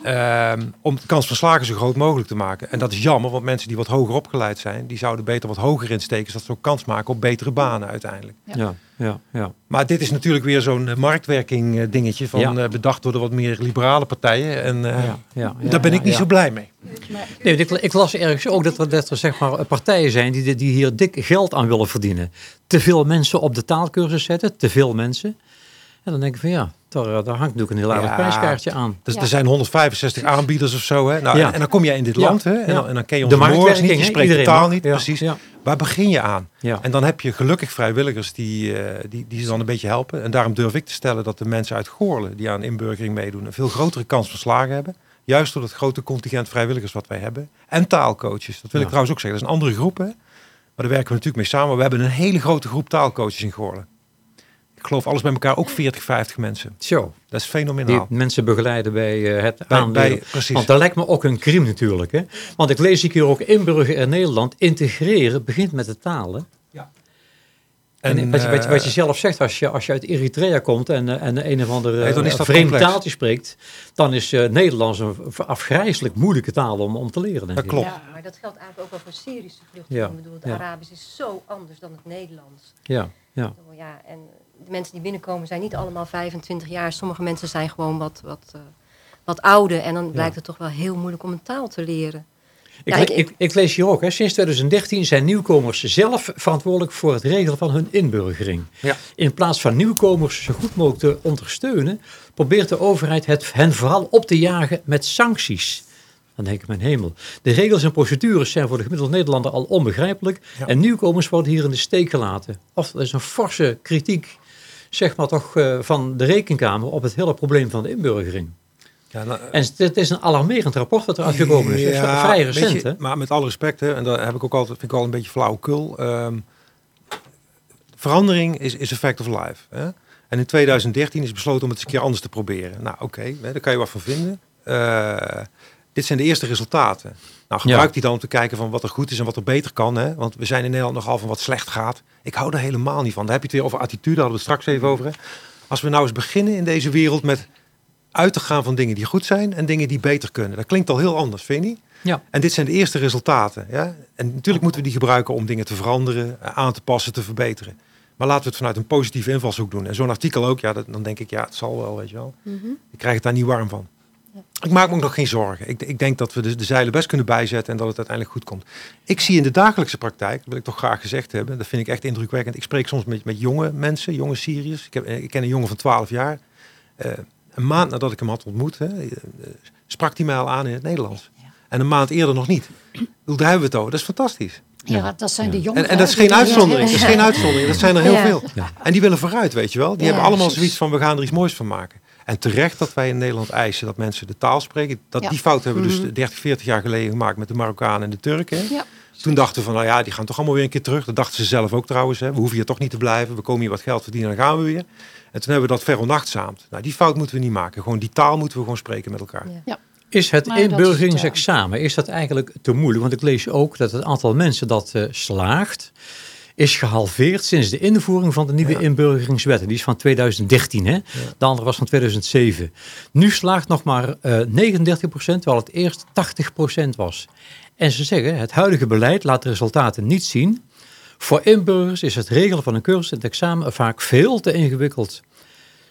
Ehm, om de kans van slagen zo groot mogelijk te maken. En dat is jammer, want mensen die wat hoger opgeleid zijn, die zouden beter wat hoger insteken, zodat ze ook kans maken op betere banen uiteindelijk. Ja. Ja, ja, ja. Maar dit is natuurlijk weer zo'n eh, marktwerking eh, dingetje van Ja. eh, bedacht door de wat meer liberale partijen. En ja, ja, ja, daar ben ik niet zo blij mee. Nee, ik, ik las ergens ook dat er, dat er zeg maar, partijen zijn die, die hier dik geld aan willen verdienen. Te veel mensen op de taalkursus zetten, te veel mensen. En dan denk ik van ja, daar, daar hangt natuurlijk een heel aardig Ja. prijskaartje aan. Dus Ja. er zijn 165 aanbieders of zo. Hè? Nou, Ja. en, dan kom je in dit Ja. land hè? En, Ja. dan, en dan ken je De onze woorden marktwerking, niet, je spreekt de Iedereen taal niet, Ja. precies. Ja. Waar begin je aan? Ja. En dan heb je gelukkig vrijwilligers die, eh, die, die ze dan een beetje helpen. En daarom durf ik te stellen dat de mensen uit Goorlen die aan inburgering meedoen... een veel grotere kans van slagen hebben. Juist door het grote contingent vrijwilligers wat wij hebben. En taalcoaches. Dat wil Ja. ik trouwens ook zeggen. Dat is een andere groep, hè? Maar daar werken we natuurlijk mee samen. We hebben een hele grote groep taalcoaches in Goorlen. Ik geloof alles bij elkaar ook 40, 50 mensen. Zo, Dat is die fenomenaal. mensen begeleiden bij eh, het Bij- aanleren. bij- precies. Want dat lijkt me ook een crime natuurlijk. Hè? Want ik lees hier ook inburgeren in Nederland. Integreren begint met de talen. En, wat, je, wat, je, wat je eh, zelf zegt, als je, als je uit Eritrea komt en, eh, en een of andere Nee, dan is eh, dat vreemd complex. taaltje spreekt, dan is eh, Nederlands een afgrijzelijk moeilijke taal om, om te leren. Denk Dat ik. klopt. Ja, maar dat geldt eigenlijk ook wel voor Syrische vluchtelingen. Ja, Ik bedoel, het ja. Arabisch is zo anders dan het Nederlands. Ja, ja. Ik bedoel, Ja, en de mensen die binnenkomen zijn niet allemaal 25 jaar. Sommige mensen zijn gewoon wat, wat, eh, wat ouder. En dan blijkt het toch wel heel moeilijk om een taal te leren. Ik, Ja, le- ik- ik, ik lees hier ook, hè, sinds 2013 zijn nieuwkomers zelf verantwoordelijk voor het regelen van hun inburgering. Ja. In plaats van nieuwkomers zo goed mogelijk te ondersteunen, probeert de overheid het hen vooral op te jagen met sancties. Dan denk ik, mijn hemel. De regels en procedures zijn voor de gemiddelde Nederlander al onbegrijpelijk. Ja. En nieuwkomers worden hier in de steek gelaten. Of dat is een forse kritiek, zeg maar toch, eh, van de rekenkamer op het hele probleem van de inburgering. Ja, nou, En het- is een alarmerend rapport dat er uitgekomen is. Ja, vrij recent, hè? Maar met alle respect, hè, en dat heb ik ook altijd, vind ik wel een beetje flauwekul. Ehm verandering is, is a fact of life. Hè? En in 2013 is besloten om het eens een keer anders te proberen. Nou, oké, daar kan je wat van vinden. Eh, dit zijn de eerste resultaten. Nou, gebruik Ja. die dan om te kijken van wat er goed is en wat er beter kan. Hè? Want we zijn in Nederland nogal van wat slecht gaat. Ik hou er helemaal niet van. Daar heb je het weer over attitude, daar hadden we het straks even over. Hè? Als we nou eens beginnen in deze wereld met uit te gaan van dingen die goed zijn en dingen die beter kunnen. Dat klinkt al heel anders, vind je niet? Ja. En dit zijn de eerste resultaten. Ja? En natuurlijk moeten we die gebruiken om dingen te veranderen, eh, aan te passen, te verbeteren. Maar laten we het vanuit een positieve invalshoek doen. En zo'n artikel ook, ja, dat, dan denk ik, ja, het zal wel, weet je wel. Ik krijg het daar niet warm van. Ik maak me ook nog geen zorgen. Ik, ik denk dat we de, de zeilen best kunnen bijzetten en dat het uiteindelijk goed komt. Ik zie in de dagelijkse praktijk, dat wil ik toch graag gezegd hebben, dat vind ik echt indrukwekkend. Ik spreek soms met, met jonge mensen, jonge Syriërs. Ik, heb, ik ken een jongen van 12 jaar. Eh, een maand nadat ik hem had ontmoet, hè, eh, sprak hij mij al aan in het Nederlands. En een maand eerder nog niet. Daar hebben we het over. Dat is fantastisch. Ja, dat zijn de jongeren. En, en dat is geen uitzondering. Dat is geen uitzondering. Dat zijn er heel Ja. veel. En die willen vooruit, weet je wel. Die Ja, hebben allemaal zoiets van, we gaan er iets moois van maken. En terecht dat wij in Nederland eisen dat mensen de taal spreken. Dat, Ja. Die fout hebben we Mhm. dus 30, 40 jaar geleden gemaakt met de Marokkanen en de Turken. Ja. Toen dachten we van, nou ja, die gaan toch allemaal weer een keer terug. Dat dachten ze zelf ook trouwens. Hè. We hoeven hier toch niet te blijven. We komen hier wat geld verdienen en dan gaan we weer. En toen hebben we dat veronachtzaamd. Nou, die fout moeten we niet maken. Gewoon die taal moeten we gewoon spreken met elkaar. Ja. Is het Maar dat is het, inburgeringsexamen, is dat eigenlijk te moeilijk? Want ik lees ook dat het aantal mensen dat eh, slaagt, is gehalveerd sinds de invoering van de nieuwe Ja. inburgeringswet. En Die is van 2013, hè? de andere was van 2007. Nu slaagt nog maar eh 39 procent, terwijl het eerst 80 procent was. En ze zeggen, het huidige beleid laat de resultaten niet zien. Voor inburgers is het regelen van een cursus en het examen vaak veel te ingewikkeld.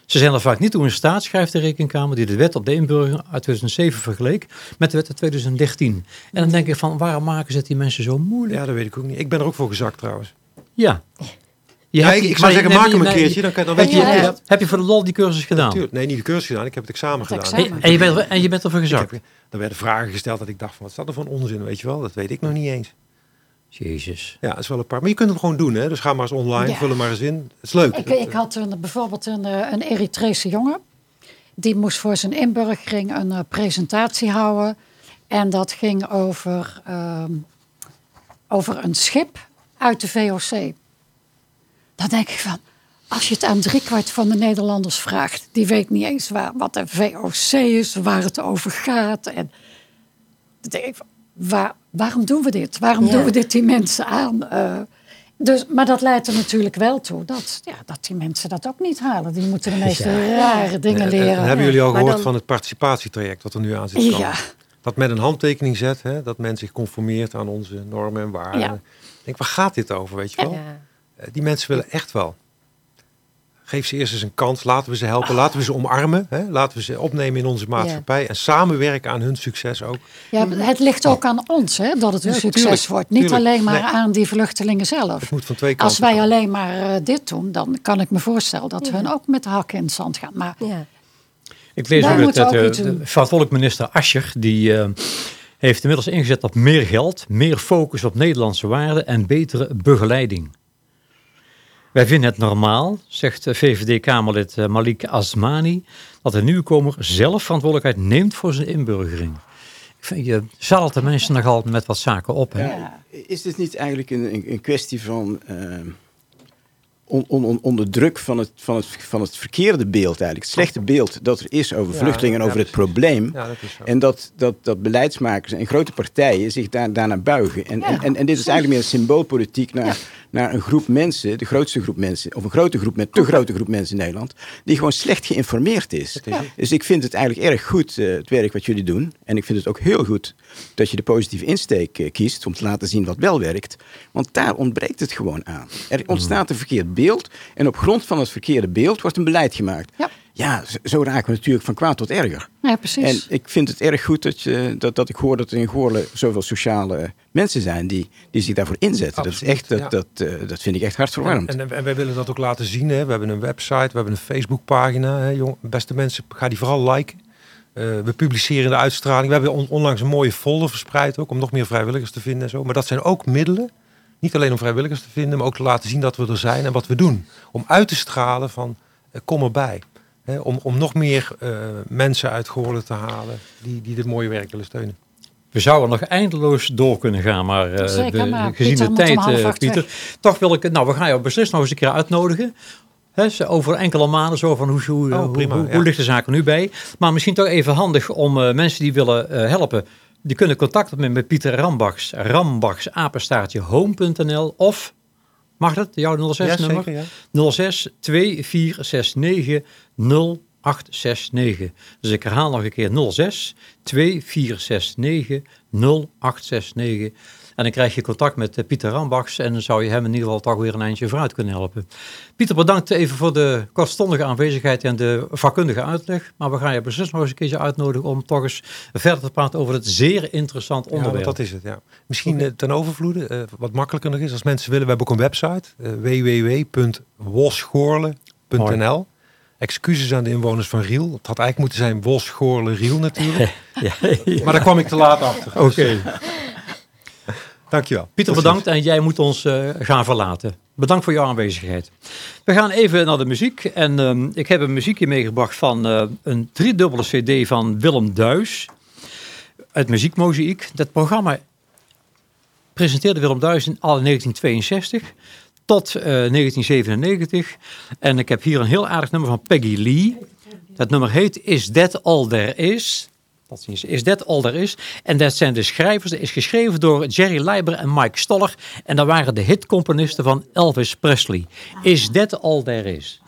Ze zijn er vaak niet toe in staat, schrijft de Rekenkamer, die de wet op de inburgering uit 2007 vergeleek met de wet uit 2013. En dan denk ik van, waarom maken ze het die mensen zo moeilijk? Ja, dat weet ik ook niet. Ik ben er ook voor gezakt trouwens. Ja. Je Ja, hebt- ik, ik zou zeggen, maak hem een keertje. Dan, kan, dan Heb weet je. Ja. heb- je voor de lol die cursus gedaan? Natuurlijk. Nee, niet de cursus gedaan. Ik heb het examen Het gedaan. examen. En, en je bent, er- en je bent ervoor Ik gezakt? er werden vragen gesteld dat ik dacht van, wat staat er voor onzin, weet je wel? Dat weet ik nog niet eens. Jezus. Ja, dat is wel een paar. Maar je kunt hem gewoon doen, hè? Dus ga maar eens online, Ja. vul hem maar eens in. Het is leuk. Ik, ik had een, bijvoorbeeld een, eh, een Eritrese jongen. Die moest voor zijn inburgering een eh, presentatie houden. En dat ging over, ehm, over een schip uit de VOC. Dan denk ik van, als je het aan driekwart van de Nederlanders vraagt... die weet niet eens waar, wat de VOC is, waar het over gaat. En dan denk ik van, waar, waarom doen we dit? Waarom Ja. doen we dit die mensen aan? Eh, dus, maar dat leidt er natuurlijk wel toe dat, ja, dat die mensen dat ook niet halen. Die moeten de meeste rare dingen En- en- leren. en hebben jullie al gehoord dan- van het participatietraject wat er nu aan zit te komen? Ja. Dat met een handtekening zet, hè, dat men zich conformeert aan onze normen en waarden. Denk, waar gaat dit over, weet je wel? Ja. Eh, Die mensen willen echt wel. Geef ze eerst eens een kans, laten we ze helpen, laten we ze omarmen, hè? laten we ze opnemen in onze maatschappij en samenwerken aan hun succes ook. Ja, maar het ligt ook aan ons hè, dat het een Ja, succes tuurlijk, wordt. Niet tuurlijk. alleen maar Nee. aan die vluchtelingen zelf. Het moet van twee kanten. Als wij gaan. alleen maar eh, dit doen, dan kan ik me voorstellen dat hun ook met de hakken in het zand gaan. Maar Ja. Ik lees ook dat eh, de verantwoordelijk minister Ascher, die eh, heeft inmiddels ingezet op meer geld, meer focus op Nederlandse waarden en betere begeleiding. Wij vinden het normaal, zegt VVD-Kamerlid eh, Malik Asmani, dat de nieuwkomer zelf verantwoordelijkheid neemt voor zijn inburgering. Ik vind, je zadelt de mensen nogal met wat zaken op. Hè? Ja. Is dit niet eigenlijk een, een, kwestie van eh, on, on, on- onder druk van het, van, het, van het verkeerde beeld eigenlijk? Het slechte beeld dat er is over vluchtelingen en over het probleem. Dat. En dat, dat, dat beleidsmakers en grote partijen zich daar, daarna buigen. En, en, en dit is eigenlijk meer symboolpolitiek naar, naar een groep mensen, de grootste groep mensen, of een grote groep, met te grote groep mensen in Nederland, die gewoon slecht geïnformeerd is. Ja. Dus ik vind het eigenlijk erg goed, eh, het werk wat jullie doen. En ik vind het ook heel goed dat je de positieve insteek eh, kiest om te laten zien wat wel werkt. Want daar ontbreekt het gewoon aan. Er ontstaat een verkeerd beeld en op grond van het verkeerde beeld wordt een beleid gemaakt. Ja. Ja, zo, raken we natuurlijk van kwaad tot erger. ja, En precies. ik vind het erg goed dat, je, dat, dat ik hoor dat er in Goorlen zoveel sociale mensen zijn die, die zich daarvoor inzetten. dat, is echt, dat, ja. dat, eh, dat vind ik echt hartverwarmend. En, en wij willen dat ook laten zien. Hè. We hebben een website, we hebben een Facebookpagina. Hè. Jong, beste mensen, ga die vooral liken. Eh, we publiceren de uitstraling. We hebben on- onlangs een mooie folder verspreid ook, om nog meer vrijwilligers te vinden en zo. Maar dat zijn ook middelen, niet alleen om vrijwilligers te vinden, maar ook te laten zien dat we er zijn en wat we doen. Om uit te stralen van, eh, kom erbij. Hè, om, om nog meer eh, mensen uit Goorlen te halen die, die dit mooie werk willen steunen. We zouden nog eindeloos door kunnen gaan, maar, eh, Zeker, we- maar gezien Pieter de tijd, eh, acht Pieter. Toch wil ik het, nou, we gaan jou beslist nog eens een keer uitnodigen. Over enkele maanden zo van hoe, hoe, Oh, hoe, prima, hoe, ja. hoe ligt de zaak er nu bij. Maar misschien toch even handig om eh, mensen die willen eh, helpen. Die kunnen contact opnemen met Pieter Rambachs. Rambachs apenstaartje home.nl of, mag dat, jouw 06 nummer? zeker, ja. 06 2469 0869. Dus ik herhaal nog een keer 06 2469 0869. En dan krijg je contact met eh, Pieter Rambachs en dan zou je hem in ieder geval toch weer een eindje vooruit kunnen helpen. Pieter, bedankt even voor de kortstondige aanwezigheid en de vakkundige uitleg. Maar we gaan je precies nog eens een keertje uitnodigen om toch eens verder te praten over het zeer interessant Ja, onderwerp. dat is het, ja. Misschien eh, ten overvloede, eh, wat makkelijker nog is, als mensen willen, we hebben ook een website, www.wosgoorle.nl. Excuses aan de inwoners van Riel. Het had eigenlijk moeten zijn Wosgoorle Riel natuurlijk. Ja, maar daar kwam ik te laat achter. Oké. Dankjewel. Pieter, bedankt en jij moet ons eh, gaan verlaten. Bedankt voor jouw aanwezigheid. We gaan even naar de muziek. En ehm, ik heb een muziekje meegebracht van eh, een driedubbele cd van Willem Duis. Het Muziekmozaïek. Dat programma presenteerde Willem Duis in al in 1962 tot eh, 1997. En ik heb hier een heel aardig nummer van Peggy Lee. Dat nummer heet Is That All There Is? Dat is Is That All There Is? En dat zijn de schrijvers. Dat is geschreven door Jerry Leiber en Mike Stoller. En dat waren de hitcomponisten van Elvis Presley. Is That All There Is?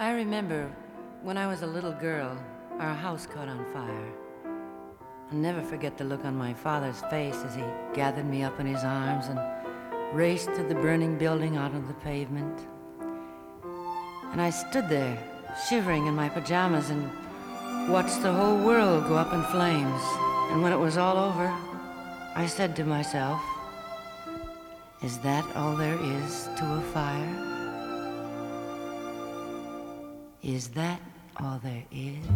I remember when I was a little girl, our house caught on fire. I'll never forget the look on my father's face as he gathered me up in his arms and raced to the burning building out on the pavement. And I stood there, shivering in my pajamas, and watched the whole world go up in flames. And when it was all over, I said to myself, Is that all there is to a fire? Is that all there is?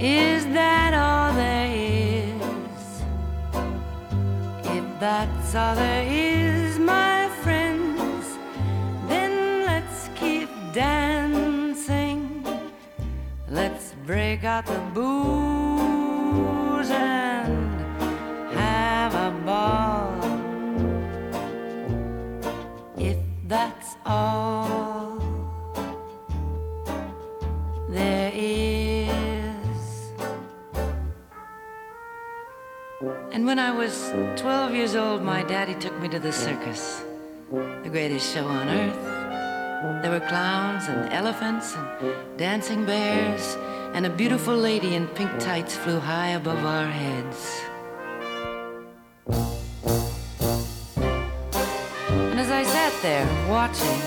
Is that all there is? If that's all there is, dancing. Let's break out the booze and have a ball. If that's all there is. And when I was 12 years old, my daddy took me to the circus, the greatest show on earth. There were clowns and elephants and dancing bears, and a beautiful lady in pink tights flew high above our heads. And as I sat there watching,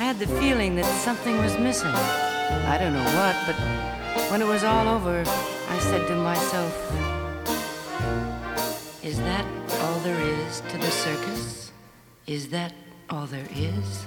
I had the feeling that something was missing. I don't know what, but when it was all over, I said to myself, Is that all there is to the circus? Is that all there is?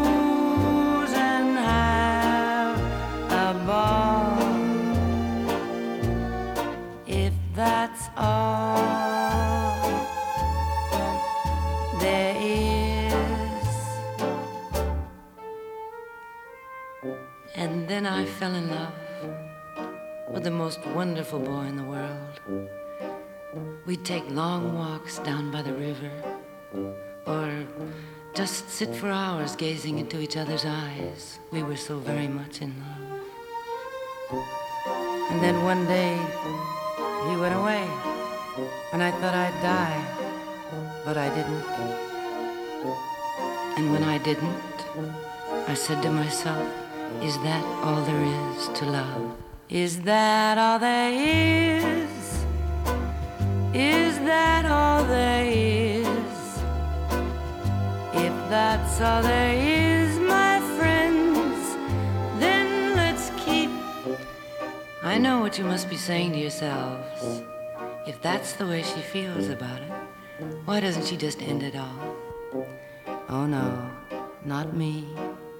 fell in love with the most wonderful boy in the world. We'd take long walks down by the river, or just sit for hours gazing into each other's eyes. We were so very much in love. And then one day, he went away, and I thought I'd die, but I didn't. And when I didn't, I said to myself, Is that all there is to love? Is that all there is? Is that all there is? If that's all there is, my friends, then let's keep. I know what you must be saying to yourselves. If that's the way she feels about it, why doesn't she just end it all? Oh no, not me.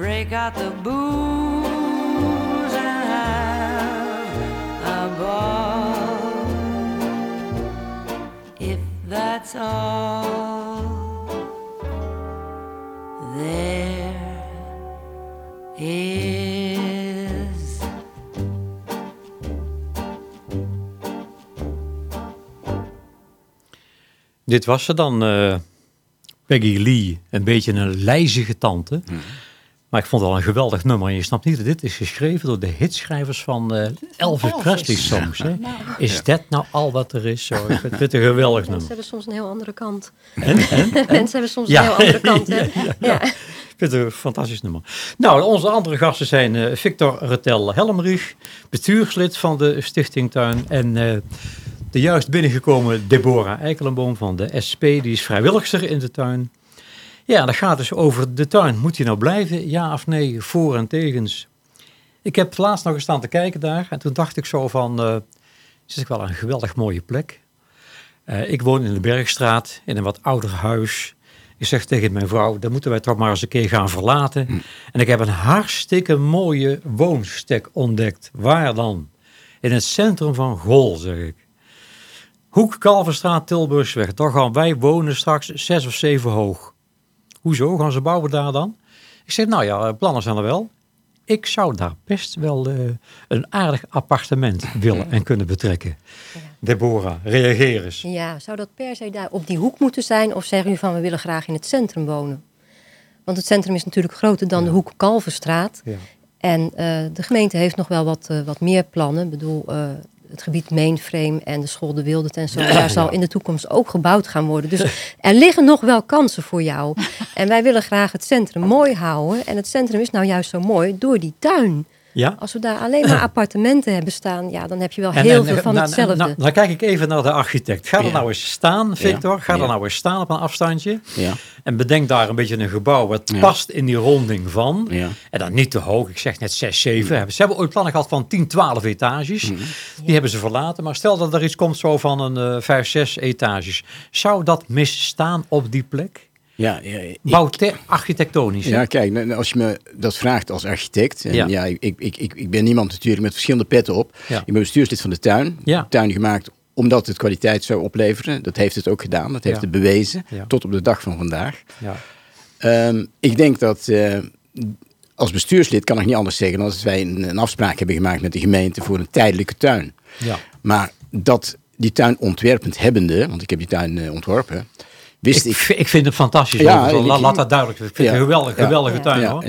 break out the booze and have a ball. If that's all there is. Dit was ze dan, eh, Peggy Lee. Een beetje een lijzige tante. Maar ik vond het wel een geweldig nummer. En je snapt niet dat dit is geschreven door de hitschrijvers van eh, Elvis Elvis. Presley songs. Hè? Nou, Is dat nou al wat er is? Zo, ik vind het een geweldig Mensen nummer. hebben soms een heel andere kant. En, en, Mensen hebben soms Ja. een heel andere kant. Hè? Ja. Ik vind het een fantastisch nummer. Nou, onze andere gasten zijn eh, Victor Retel Helmrich, bestuurslid van de Stichting Tuin. En eh, de juist binnengekomen Deborah Eikelenboom van de SP, die is vrijwilligster in de tuin. Ja, dat gaat dus over de tuin. Moet die nou blijven? Ja of nee? Voor en tegens. Ik heb laatst nog eens staan te kijken daar. En toen dacht ik zo van, eh het is wel een geweldig mooie plek. Eh, ik woon in de Bergstraat, in een wat ouder huis. Ik zeg tegen mijn vrouw, dat moeten wij toch maar eens een keer gaan verlaten. En ik heb een hartstikke mooie woonstek ontdekt. Waar dan? In het centrum van Gol, zeg ik. Hoek Kalverstraat, Tilburgsweg. Daar gaan wij wonen straks zes of zeven hoog. Hoezo? Gaan ze bouwen daar dan? Ik zeg, nou ja, plannen zijn er wel. Ik zou daar best wel eh, een aardig appartement willen en kunnen betrekken. Deborah, reageer eens. Ja, zou dat per se daar op die hoek moeten zijn? Of zeggen u van we willen graag in het centrum wonen? Want het centrum is natuurlijk groter dan de hoek Kalverstraat. Ja. En eh, de gemeente heeft nog wel wat, eh, wat meer plannen. Ik bedoel, het gebied Mainframe en de school De Wilde en zo. Daar zal in de toekomst ook gebouwd gaan worden. Dus er liggen nog wel kansen voor jou. En wij willen graag het centrum mooi houden. En het centrum is nou juist zo mooi door die tuin. Ja? Als we daar alleen maar appartementen hebben staan, ja, dan heb je wel En- heel en- veel van nou, hetzelfde. Nou, dan kijk ik even naar de architect. Ga er nou eens staan, Victor. Ga Ja. er nou eens staan op een afstandje. Ja. En bedenk daar een beetje een gebouw wat Ja. past in die ronding van. Ja. En dan niet te hoog. Ik zeg net 6, 7. Ze hebben ooit plannen gehad van 10, 12 etages. Die hebben ze verlaten. Maar stel dat er iets komt zo van een eh 5, 6 etages. Zou dat misstaan op die plek? Ja, ja, ik- Bouw te- architectonisch. hè? Ja, kijk, nou, als je me dat vraagt als architect. En Ja. ja, ik, ik, ik, ik ben iemand natuurlijk met verschillende petten op. Ja. Ik ben bestuurslid van de tuin. Ja. Tuin gemaakt omdat het kwaliteit zou opleveren. Dat heeft het ook gedaan. Dat heeft Ja. het bewezen. Ja. Tot op de dag van vandaag. Ja. Ehm, ik denk dat eh, als bestuurslid kan ik niet anders zeggen dan dat wij een, een afspraak hebben gemaakt met de gemeente voor een tijdelijke tuin. Ja. Maar dat die tuin ontwerpend hebbende, want ik heb die tuin eh, ontworpen, wist Ik, ik. vind het fantastisch. Ja, ik- laat dat duidelijk. Ik vind Ja. het een geweldige, geweldige Ja. tuin ja, hoor.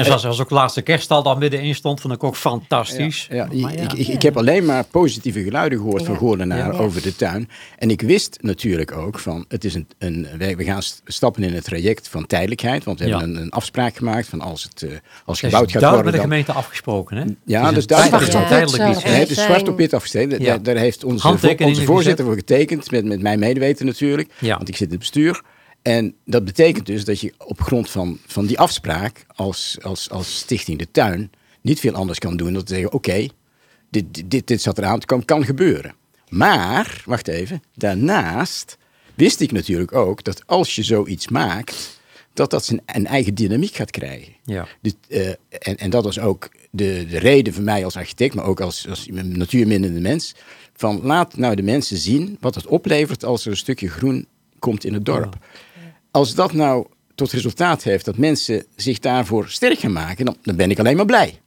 En zoals als ook laatste kerststal daar middenin stond, vond ik ook fantastisch. Ja, ja, Maar ja. Ik, ik, ik heb alleen maar positieve geluiden gehoord van Ja. over de tuin. En ik wist natuurlijk ook van, het is een, we gaan st- stappen in het traject van tijdelijkheid. Want we Ja. hebben een, een afspraak gemaakt van als het eh, als Dat gebouwd is gaat worden. met de gemeente afgesproken. Hè? ja, Het dat is op tijdelijk iets. het is zwart op wit afgesteld. Daar, daar heeft onze, onze voorzitter voor getekend, met, met mijn medeweten natuurlijk. Want ik zit in het bestuur. En dat betekent dus dat je op grond van, van die afspraak als, als, als Stichting de Tuin niet veel anders kan doen dan te zeggen: oké, dit, dit, dit zat eraan te komen, kan gebeuren. Maar, wacht even, daarnaast wist ik natuurlijk ook dat als je zoiets maakt, dat dat zijn een eigen dynamiek gaat krijgen. Ja. Dit, eh, en, en dat was ook de, de reden voor mij als architect, maar ook als, als natuurminnende mens. Van laat nou de mensen zien wat het oplevert als er een stukje groen komt in het dorp. Als dat nou tot resultaat heeft dat mensen zich daarvoor sterk gaan maken, dan, dan ben ik alleen maar blij.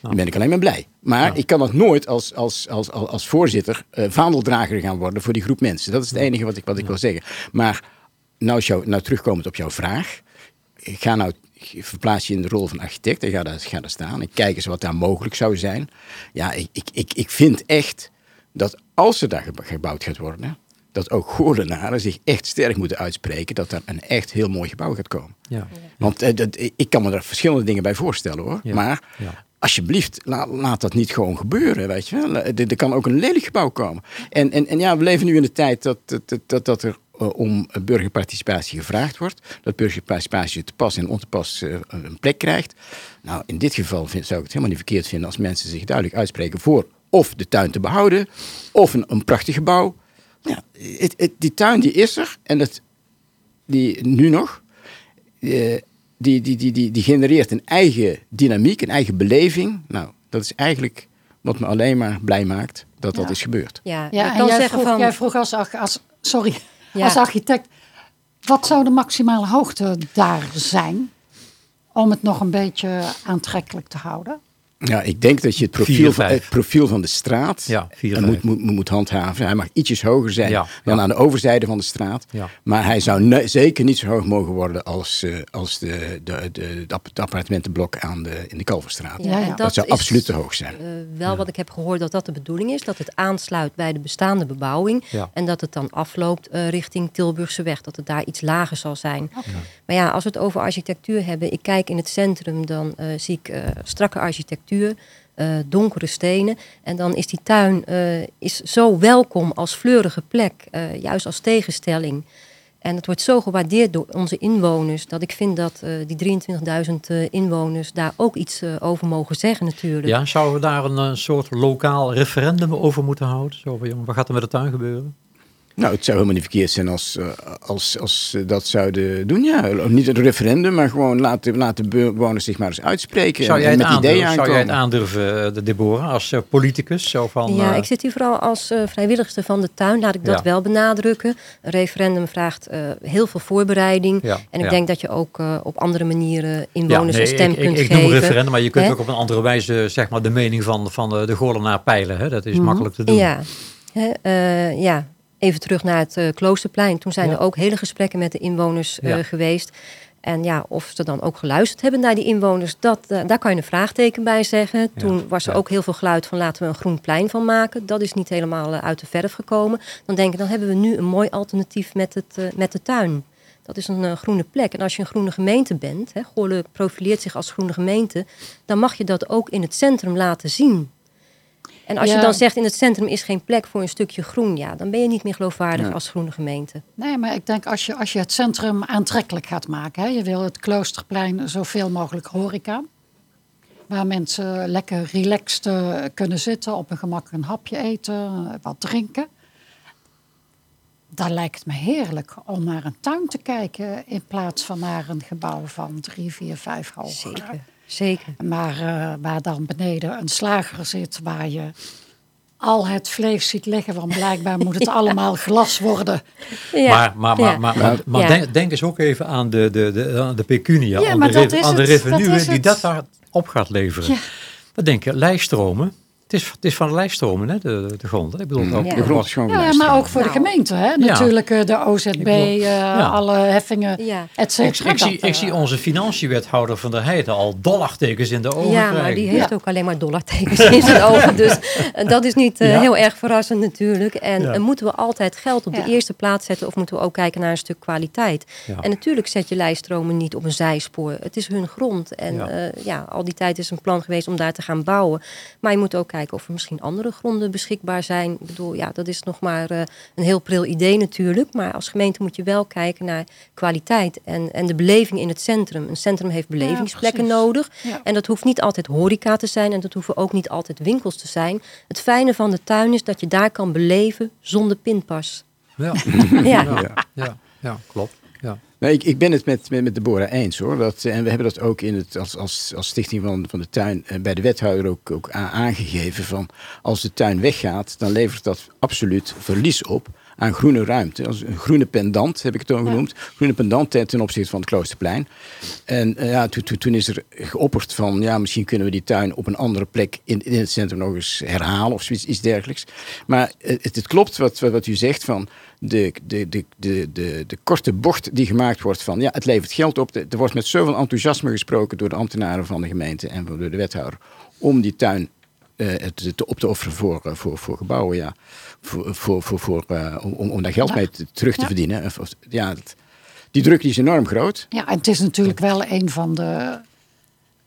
Dan ben ik alleen maar blij. Maar ik kan dat nooit als, als, als, als, als voorzitter eh vaandeldrager gaan worden voor die groep mensen. Dat is het enige wat ik, wat ik wil zeggen. Maar nou, jou, nou terugkomend op jouw vraag. Ga nou, verplaats je in de rol van architect en ga daar, ga daar staan. En kijk eens wat daar mogelijk zou zijn. Ja, ik, ik, ik, ik vind echt dat als er daar gebouwd gaat worden, dat ook Goorlenaren zich echt sterk moeten uitspreken dat er een echt heel mooi gebouw gaat komen. Ja. Want eh, dat, ik kan me er verschillende dingen bij voorstellen hoor. Ja, Maar ja. alsjeblieft, la- laat dat niet gewoon gebeuren. Weet je wel. Er, er kan ook een lelijk gebouw komen. En, en, en ja, we leven nu in de tijd dat, dat, dat- dat, er eh, om burgerparticipatie gevraagd wordt. Dat burgerparticipatie te pas en ontepas eh, een plek krijgt. Nou, in dit geval vind, zou ik het helemaal niet verkeerd vinden als mensen zich duidelijk uitspreken voor of de tuin te behouden of een, een prachtig gebouw. Ja, het, het, die tuin die is er en het, die nu nog, eh, die, die, die, die, die genereert een eigen dynamiek, een eigen beleving. Nou, dat is eigenlijk wat me alleen maar blij maakt dat dat is gebeurd. Ja, Ja, ik en kan jij zeggen vroeg, van... jij vroeg als, als, sorry, Ja. als architect, wat zou de maximale hoogte daar zijn om het nog een beetje aantrekkelijk te houden? Ja, ik denk dat je het Vier, profiel, van, het profiel van de straat Ja, vier, eh, moet, moet, moet, moet handhaven. Hij mag ietsjes hoger zijn Ja, dan ja. aan de overzijde van de straat. Ja. Maar hij zou ne- zeker niet zo hoog mogen worden als, eh, als de, de, de, het appartementenblok aan de, in de Kalverstraat. Ja, ja. en Dat, zou is, absoluut te hoog zijn. eh, wel wat ik heb gehoord dat dat de bedoeling is. Dat het aansluit bij de bestaande bebouwing. Ja. En dat het dan afloopt eh, richting Tilburgse weg. Dat het daar iets lager zal zijn. Maar ja, als we het over architectuur hebben. Ik kijk in het centrum, dan eh, zie ik eh, strakke architectuur. Eh, donkere stenen. En dan is die tuin eh, is zo welkom als fleurige plek. eh, juist als tegenstelling. En het wordt zo gewaardeerd door onze inwoners. Dat ik vind dat die 23.000 eh, inwoners daar ook iets over mogen zeggen natuurlijk. Ja, zouden we daar een, soort lokaal referendum over moeten houden? Zo van, jongen, wat gaat er met de tuin gebeuren? Nou, het zou helemaal niet verkeerd zijn als, eh, als, als ze dat zouden doen. Ja, niet een referendum, maar gewoon laten, laten bewoners zich maar eens uitspreken. Zou jij, en het met ideeën aandurven, zou jij het aandurven, eh, de Deborah, als eh, politicus? Zo van, Ja, ik zit hier vooral als eh, vrijwilligster van de tuin, laat ik dat Ja. wel benadrukken. Een referendum vraagt eh, heel veel voorbereiding. Ja, En ik ja. denk dat je ook eh, op andere manieren ja, inwoners nee, een stem ik, ik, kunt ik geven. noem referendum, maar je kunt ook op een andere wijze zeg maar, de mening van, van de, de Goorlenaar peilen. Hè? Dat is Mhm. makkelijk te doen. Ja. Hè, eh, ja, even terug naar het eh, Kloosterplein. Toen zijn Ja. er ook hele gesprekken met de inwoners eh, Ja. geweest. En ja, of ze dan ook geluisterd hebben naar die inwoners, dat, eh, daar kan je een vraagteken bij zeggen. Toen was er ook heel veel geluid van laten we een groen plein van maken. Dat is niet helemaal uit de verf gekomen. Dan denk ik, dan hebben we nu een mooi alternatief met, het, met de tuin. Dat is een groene plek. En als je een groene gemeente bent, hè, profileert zich als groene gemeente, dan mag je dat ook in het centrum laten zien. En als je dan zegt in het centrum is geen plek voor een stukje groen, ja, dan ben je niet meer geloofwaardig Ja. als groene gemeente. Nee, maar ik denk als je, als je het centrum aantrekkelijk gaat maken. Hè, je wil het Kloosterplein zoveel mogelijk horeca. Waar mensen lekker relaxed eh, kunnen zitten, op een gemak een hapje eten, eh, wat drinken. Dan lijkt het me heerlijk om naar een tuin te kijken in plaats van naar een gebouw van drie, vier, vijf hoog. Zeker. Zeker. Maar eh, waar dan beneden een slager zit, waar je al het vlees ziet liggen, want blijkbaar moet het allemaal glas worden. Ja. Maar, maar, maar, maar, maar, maar Ja. denk, denk eens ook even aan de, de, de, aan de pecunia, Ja, aan, maar de, dat re- is aan de revenue dat is die dat daar op gaat leveren. Ja. We denken, lijststromen. Het is, het is van de lijststromen, hè, de, de grond. hè. Ik bedoel, ook, Ja. De grond is gewoon Ja, maar ook voor de gemeente. Hè? Natuurlijk eh, de OZB, bedoel, eh, alle heffingen, Ja. et Ik, cetera. ik, zie, ik zie eh, onze financiewethouder van der Heijden al dollartekens in de ogen Ja, krijgen. maar die heeft Ja. ook alleen maar dollartekens in zijn ogen. Dus dat is niet eh, Ja. heel erg verrassend natuurlijk. En Ja. moeten we altijd geld op Ja. de eerste plaats zetten... of moeten we ook kijken naar een stuk kwaliteit? Ja. En natuurlijk zet je lijststromen niet op een zijspoor. Het is hun grond. En ja, al die tijd is een plan geweest om daar te gaan bouwen. Maar je moet ook kijken of er misschien andere gronden beschikbaar zijn. Ik bedoel, ja, dat is nog maar eh, een heel pril idee natuurlijk. Maar als gemeente moet je wel kijken naar kwaliteit en, en de beleving in het centrum. Een centrum heeft belevingsplekken nodig. Ja. En dat hoeft niet altijd horeca te zijn en dat hoeven ook niet altijd winkels te zijn. Het fijne van de tuin is dat je daar kan beleven zonder pinpas. Ja, Ja. ja, ja, ja, klopt. Ja. Nee, ik, ben het met, met, met Deborah eens hoor. Dat, eh, en we hebben dat ook in het, als, als, als stichting van, van de tuin eh, bij de wethouder ook, ook aangegeven. Van als de tuin weggaat, dan levert dat absoluut verlies op aan groene ruimte. Als een groene pendant heb ik het dan genoemd. Groene pendant ten, opzichte van het Kloosterplein. En eh, ja, toen, toen, toen is er geopperd van ja, misschien kunnen we die tuin op een andere plek in, in het centrum nog eens herhalen of zoiets iets dergelijks. Maar eh, het, het klopt wat, wat, wat u zegt van de, de, de, de, de, de korte bocht die gemaakt wordt van ja, het levert geld op. Er wordt met zoveel enthousiasme gesproken door de ambtenaren van de gemeente en door de wethouder om die tuin eh, te, te op te offeren voor, voor, voor gebouwen. Ja. Voor, voor, voor, voor, eh, om, om om daar geld Ja. mee te- terug te Ja. verdienen. Ja, die druk die is enorm groot. Ja, en het is natuurlijk wel een van de,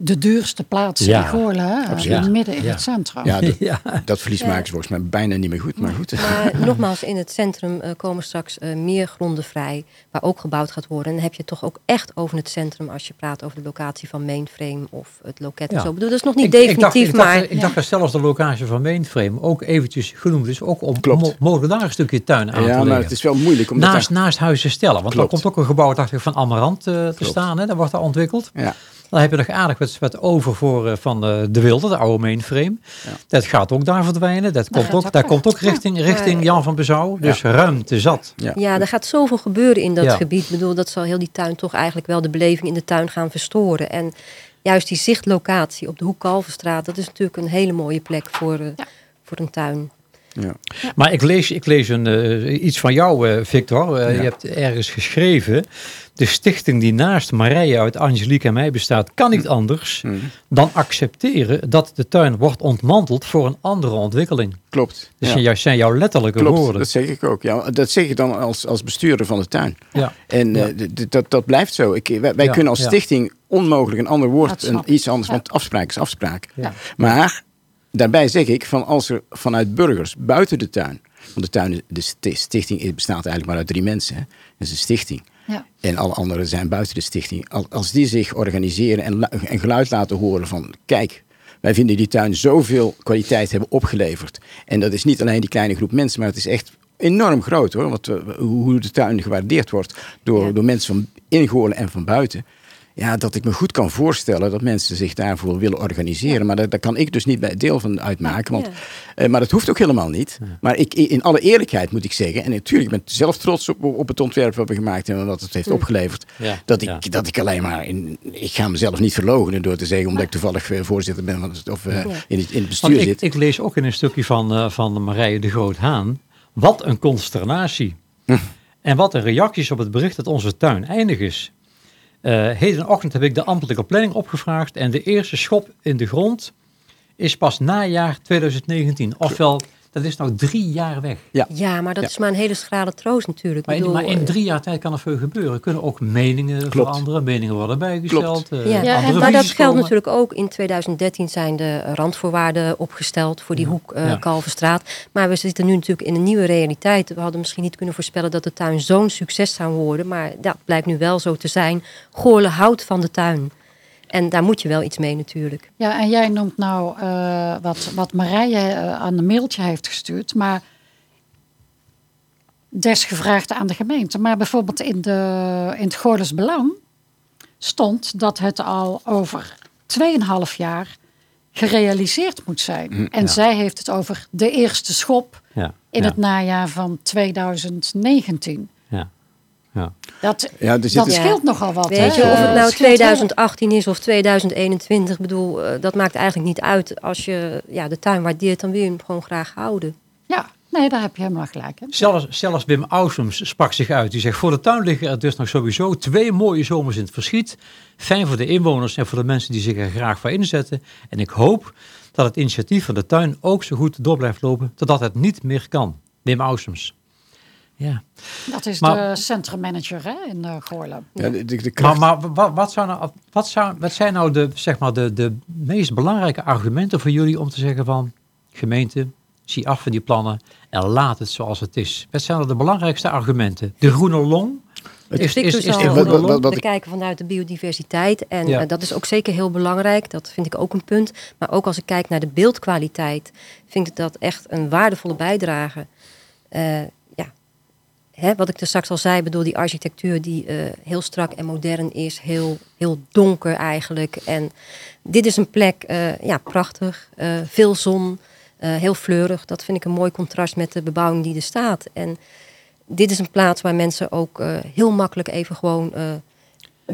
de duurste plaatsen Ja, in absoluut. Midden in Ja. het centrum. Ja, dat, Ja. dat verlies maken ze volgens mij bijna niet meer goed. Maar goed. Maar nogmaals, in het centrum eh, komen straks eh, meer gronden vrij, waar ook gebouwd gaat worden. En dan heb je het toch ook echt over het centrum als je praat over de locatie van mainframe of het loket Ja. en zo. Ik bedoel, dat is nog niet Ik- definitief, ik dacht, maar... Ik dacht, ik dacht dat zelfs de locatie van Mainframe ook eventjes genoemd is. Ook om mo- mogelijk daar een stukje tuin aan te Ja, maar leggen. het is wel moeilijk om dat naast, naast Huizen Stellen. Want Klopt. er komt ook een gebouw dacht ik, van Amarant eh, te Klopt. staan. Hè? Dat wordt daar ontwikkeld. Ja. Dan heb je nog aardig wat, wat over voor eh, van eh, de Wilde, de oude mainframe. Dat gaat ook daar verdwijnen. Dat komt ook, daar komt ook richting, richting Jan van Bezouw. Dus ruimte zat. Ja. Ja, er gaat zoveel gebeuren in dat Ja. gebied. Ik bedoel, dat zal heel die tuin toch eigenlijk wel de beleving in de tuin gaan verstoren. En juist die zichtlocatie op de Hoek Kalverstraat, dat is natuurlijk een hele mooie plek voor, eh, Ja. voor een tuin. Ja. Maar ik lees, ik lees een, eh, iets van jou, eh, Victor. Eh, Ja. Je hebt ergens geschreven. De stichting die naast Marije uit Angelique en mij bestaat, kan niet anders Mhm. dan accepteren dat de tuin wordt ontmanteld voor een andere ontwikkeling. Klopt. Dus ja. zijn, jou- zijn jouw letterlijke Klopt, woorden. dat zeg ik ook. Ja, dat zeg ik dan als, als bestuurder van de tuin. Ja. En Ja. eh, dat, dat blijft zo. Ik, wij wij Ja, kunnen als stichting onmogelijk een ander woord, en iets anders, Ja. want afspraak is afspraak. Ja. Maar daarbij zeg ik, van als er vanuit burgers buiten de tuin, want de tuin, de sti- stichting bestaat eigenlijk maar uit drie mensen, hè. dat is een stichting. Ja. En alle anderen zijn buiten de stichting. Al- Als die zich organiseren en, en geluid laten horen van, kijk, wij vinden die tuin zoveel kwaliteit hebben opgeleverd. En dat is niet alleen die kleine groep mensen, maar het is echt enorm groot hoor. Wat, eh, hoe hoe de tuin gewaardeerd wordt door, Ja. door mensen van ingoorlen en van buiten. Ja, dat ik me goed kan voorstellen dat mensen zich daarvoor willen organiseren. Maar daar, daar kan ik dus niet bij deel van uitmaken. Want, Ja. eh, maar dat hoeft ook helemaal niet. Maar ik, in alle eerlijkheid moet ik zeggen, en natuurlijk, ik ben zelf trots op, op het ontwerp wat we gemaakt hebben en wat het heeft opgeleverd. Dat, ik, dat ik alleen maar, in, ik ga mezelf niet verlogenen door te zeggen, omdat ik toevallig eh, voorzitter ben van het, of eh, in, het, in het bestuur ik, zit. ik lees ook in een stukje van, van Marije de Groot-Haan. Wat een consternatie. Hm. En wat een reacties op het bericht dat onze tuin eindig is. Eh hedenochtend heb ik de ambtelijke planning opgevraagd. En de eerste schop in de grond is pas najaar 2019. Ofwel, dat is nog drie jaar weg. Ja, maar dat Ja. is maar een hele schrale troost natuurlijk. Maar Ik in, bedoel, maar in drie jaar tijd kan er veel gebeuren. Er kunnen ook meningen Klopt. veranderen. Meningen worden bijgesteld. eh, Ja, Ja, andere maar dat geldt komen. natuurlijk ook. In 2013 zijn de randvoorwaarden opgesteld voor die hoek eh Ja. Kalverstraat. Maar we zitten nu natuurlijk in een nieuwe realiteit. We hadden misschien niet kunnen voorspellen dat de tuin zo'n succes zou worden. Maar dat blijkt nu wel zo te zijn. Goorle houdt van de tuin. En daar moet je wel iets mee natuurlijk. Ja, en jij noemt nou eh, wat, wat Marije eh, aan een mailtje heeft gestuurd. Maar desgevraagd aan de gemeente. Maar bijvoorbeeld in, de, in het Goorles Belang stond dat het al over 2,5 jaar gerealiseerd moet zijn. en zij heeft het over de eerste schop Ja, in ja, het najaar van 2019. Ja. Dat, Ja, zit dat scheelt nogal wat. Weet je, of het nou scheelt heel- 2018 is of 2021. Ik bedoel, eh, dat maakt eigenlijk niet uit. Als je ja, de tuin waardeert, dan wil je hem gewoon graag houden. Ja, nee, daar heb je helemaal gelijk in. Zelfs, zelfs Wim Ausums sprak zich uit. Die zegt, voor de tuin liggen er dus nog sowieso twee mooie zomers in het verschiet. Fijn voor de inwoners en voor de mensen die zich er graag voor inzetten. En ik hoop dat het initiatief van de tuin ook zo goed door blijft lopen, totdat het niet meer kan. Wim Ausums. Ja. Dat is Maar- de centrummanager hè, in uh, Goorlen. Ja, de, de, de Maar, wat, wat, zou nou, wat, zou, wat zijn nou de, zeg maar de, de meest belangrijke argumenten voor jullie om te zeggen van gemeente, zie af van die plannen en laat het zoals het is? Wat zijn nou de belangrijkste argumenten? De groene long? Is, Victor is, is de groene long? wat- wat- bekijken vanuit de biodiversiteit. En Ja. eh, dat is ook zeker heel belangrijk. Dat vind ik ook een punt. Maar ook als ik kijk naar de beeldkwaliteit, vind ik dat echt een waardevolle bijdrage. Eh. Hè, wat ik er straks al zei, bedoel die architectuur die eh, heel strak en modern is, heel, heel donker eigenlijk. En dit is een plek, eh, ja, prachtig, eh, veel zon, heel fleurig. Dat vind ik een mooi contrast met de bebouwing die er staat. En dit is een plaats waar mensen ook heel makkelijk even gewoon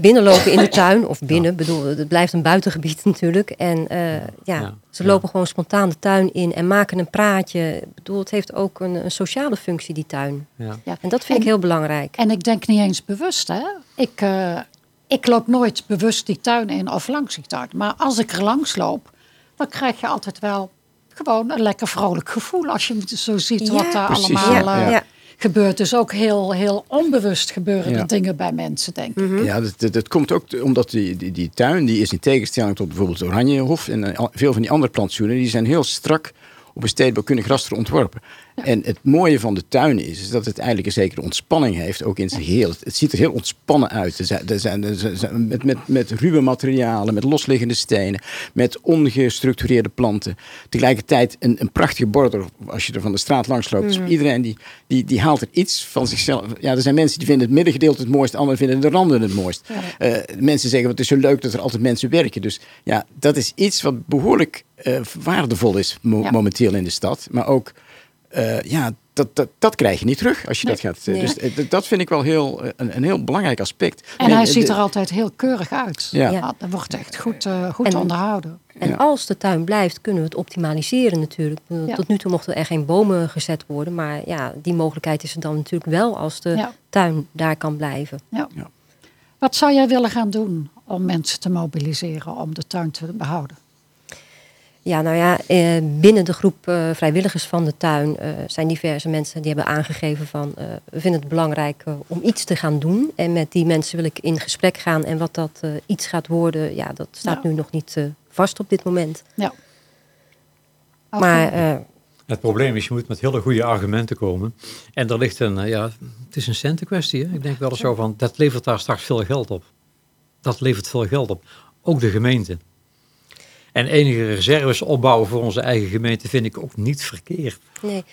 binnenlopen in de tuin. Of binnen, bedoel, het blijft een buitengebied natuurlijk. En eh, ja, Ja, ze ja. lopen gewoon spontaan de tuin in en maken een praatje. Ik bedoel, het heeft ook een, een sociale functie, die tuin. Ja. Ja. En dat vind ik heel belangrijk. En ik denk niet eens bewust. Hè? Ik, eh, ik loop nooit bewust die tuin in of langs die tuin. Maar als ik er langs loop, dan krijg je altijd wel gewoon een lekker vrolijk gevoel. Als je zo ziet Ja, wat daar precies. allemaal Ja, eh, ja. Gebeurt. Dus ook heel, heel onbewust gebeuren Ja. er dingen bij mensen, denk ik. Ja, dat, dat, dat komt ook omdat die, die, die tuin, die is in tegenstelling tot bijvoorbeeld Oranjehof en eh, veel van die andere plantsoenen, die zijn heel strak op een stedenbouwkundig raster ontworpen. En het mooie van de tuin is, is dat het eigenlijk een zekere ontspanning heeft, ook in zijn geheel. Het, het ziet er heel ontspannen uit. Er zijn, er zijn, er zijn- met, met, met ruwe materialen, met losliggende stenen, met ongestructureerde planten. Tegelijkertijd een, een prachtige border als je er van de straat langs loopt. Dus iedereen die, die, die haalt er iets van zichzelf. Ja, er zijn mensen die vinden het middengedeelte het mooist, anderen vinden de randen het mooist. Eh, mensen zeggen, het is zo leuk dat er altijd mensen werken. Dus ja, dat is iets wat behoorlijk eh, waardevol is mo- Ja. momenteel in de stad. Maar ook, eh, ja, dat, dat, dat krijg je niet terug als je Nee. dat gaat. eh, Nee. Dus eh, dat vind ik wel heel, een, een heel belangrijk aspect. En hij ziet de- er altijd heel keurig uit. Ja. Dat wordt echt goed, eh, goed En- onderhouden. En Ja. als de tuin blijft, kunnen we het optimaliseren natuurlijk. Ja. Tot nu toe mochten er geen bomen gezet worden. Maar ja, die mogelijkheid is er dan natuurlijk wel als de Ja. tuin daar kan blijven. Ja. Ja. Wat zou jij willen gaan doen om mensen te mobiliseren om de tuin te behouden? Ja, nou ja, eh, binnen de groep eh, vrijwilligers van de tuin eh, zijn diverse mensen die hebben aangegeven van eh, we vinden het belangrijk om iets te gaan doen. En met die mensen wil ik in gesprek gaan. En wat dat eh, iets gaat worden, ja, dat staat Ja. nu nog niet eh, vast op dit moment. Ja. Maar eh, Het probleem is, je moet met hele goede argumenten komen. En er ligt een, ja, het is een centenkwestie. Hè? Ik denk wel eens zo van, dat levert daar straks veel geld op. Dat levert veel geld op. Ook de gemeente. En enige reserves opbouwen voor onze eigen gemeente vind ik ook niet verkeerd. nee.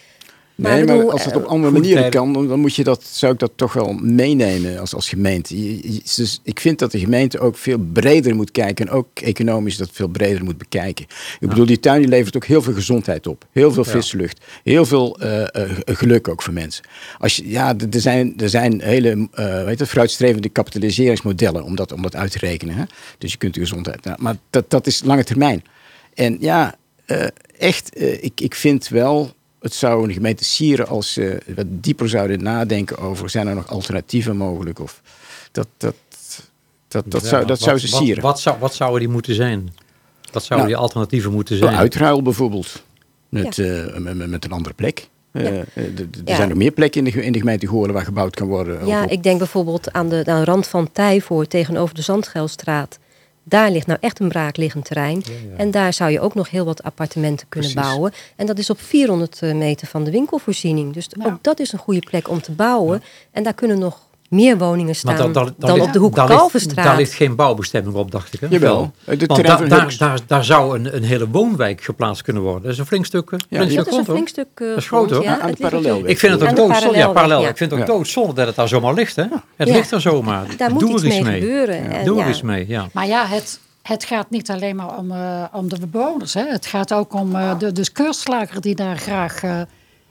Nee, ik maar als het eh, op andere goede manieren tijden. kan, dan, dan moet je dat, zou ik dat toch wel meenemen als, als gemeente. Je- je- Dus ik vind dat de gemeente ook veel breder moet kijken en ook economisch dat veel breder moet bekijken. Ik bedoel, die tuin die levert ook heel veel gezondheid op. Heel veel Ja. frisse lucht. Heel veel eh, eh, geluk ook voor mensen. Als je, ja, er zijn, er zijn hele eh weet je, vooruitstrevende kapitaliseringsmodellen om dat, om dat uit te rekenen. Hè? Dus je kunt de gezondheid. nou, maar dat, dat is lange termijn. En ja, eh, echt, eh, ik, ik vind wel, het zou een gemeente sieren als ze wat dieper zouden nadenken over, zijn er nog alternatieven mogelijk? Of dat, dat, dat, dat, Ja, zou, dat wat- zou ze sieren. Wat, zou, wat zouden die moeten zijn? Wat zouden Nou, die alternatieven moeten zijn? uitruil bijvoorbeeld, met, eh, met, met- met een andere plek. Eh, Ja. eh, er Ja. zijn nog meer plekken in de, ge- in de gemeente Goorlen waar gebouwd kan worden. Ja, op- ik denk bijvoorbeeld aan de, aan de rand van Tijvoort tegenover de Zandgeelstraat. Daar ligt nou echt een braakliggend terrein. En daar zou je ook nog heel wat appartementen kunnen Precies. bouwen. En dat is op 400 meter van de winkelvoorziening. Dus Ja. ook dat is een goede plek om te bouwen. En daar kunnen nog meer woningen staan Maar da- da- daar dan ligt- op de hoek daar Kalverstraat. Daar ligt geen bouwbestemming op, dacht ik. Hè? Jawel. Wel. Het Want da- daar, daar, daar zou een, een hele woonwijk geplaatst kunnen worden. Dat is een flink stuk, eh, flink stuk dat is een flink stuk eh, Dat is groot, hoor. ja. Aan de. Ik vind het ook de doodzonde. Ja, parallel. ja. Ik vind het ook Ja. doodzonde dat het daar zomaar ligt. Hè? Het Ja. ligt er zomaar. Daar moet Doe iets er iets mee, gebeuren. En Doe ja, er iets mee, ja. Maar ja, het, het gaat niet alleen maar om, eh, om de bewoners. Hè. Het gaat ook om de, de keurslager die daar graag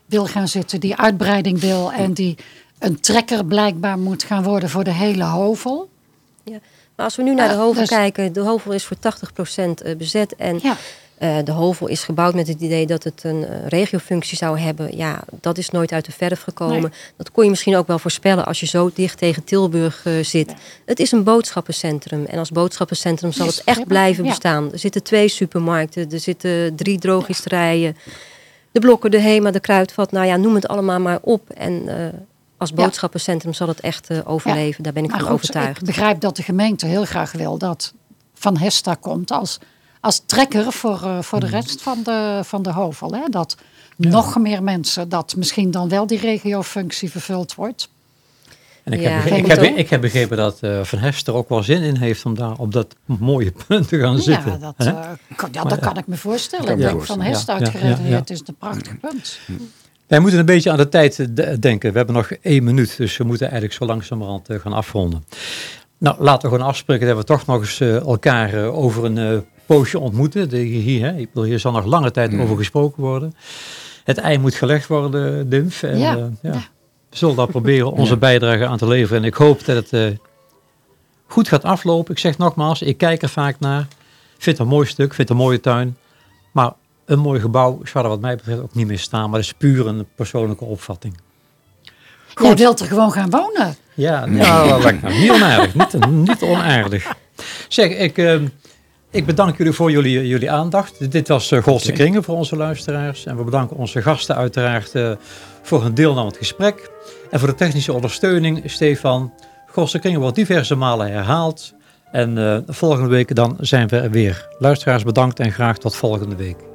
wil gaan zitten. Die uitbreiding wil en die een trekker blijkbaar moet gaan worden voor de hele hovel. Ja. Maar als we nu naar de Ah, hovel dus- kijken, de hovel is voor 80% eh, bezet. En Ja. eh, de hovel is gebouwd met het idee dat het een eh, regiofunctie zou hebben. Ja, dat is nooit uit de verf gekomen. Nee. Dat kon je misschien ook wel voorspellen als je zo dicht tegen Tilburg eh, zit. Het is een boodschappencentrum. En als boodschappencentrum zal het echt blijven ja. bestaan. Er zitten twee supermarkten, er zitten drie drogisterijen. De blokken, de Hema, de Kruidvat. Nou ja, noem het allemaal maar op. En eh, als Ja. boodschappencentrum zal het echt eh, overleven. Daar ben ik Maar van goed, overtuigd. ik begrijp dat de gemeente heel graag wil dat Van Hesta komt als, als trekker voor, eh, voor Hmm. de rest van de, van de hovel. Hè? Dat nog meer mensen, dat misschien dan wel die regiofunctie vervuld wordt. En ik, Ja. heb, ik, heb, ik heb begrepen dat eh, Van Hest er ook wel zin in heeft om daar op dat mooie punt te gaan zitten. Ja, dat, kan, ja, dat kan ik me voorstellen. Ik denk van voorstellen, Hest ja. Ja, uitgeredeneerd ja, is een prachtig punt. Wij moeten een beetje aan de tijd eh, de- denken. We hebben nog één minuut, dus we moeten eigenlijk zo langzamerhand eh, gaan afronden. Nou, laten we gewoon afspreken dat we toch nog eens eh, elkaar over een eh, poosje ontmoeten. De, hier, hè? Ik bedoel, hier zal nog lange tijd over gesproken worden. Het ei moet gelegd worden, Dimf. En, Ja, eh, ja. ja. We zullen daar proberen onze bijdrage aan te leveren. En ik hoop dat het eh, goed gaat aflopen. Ik zeg nogmaals, ik kijk er vaak naar. Ik vind het een mooi stuk, ik vind het een mooie tuin. Maar een mooi gebouw zou er wat mij betreft ook niet meer staan. Maar dat is puur een persoonlijke opvatting. Jij wilt er gewoon gaan wonen. Ja, nou, niet onaardig. Niet, niet onaardig. Zeg, ik, eh, ik bedank jullie voor jullie, jullie aandacht. Dit was uh, Godse. Kringen voor onze luisteraars. En we bedanken onze gasten uiteraard eh, voor hun deel aan het gesprek. En voor de technische ondersteuning, Stefan. Godse Kringen wordt diverse malen herhaald. En eh, volgende week dan zijn we er weer. Luisteraars bedankt en graag tot volgende week.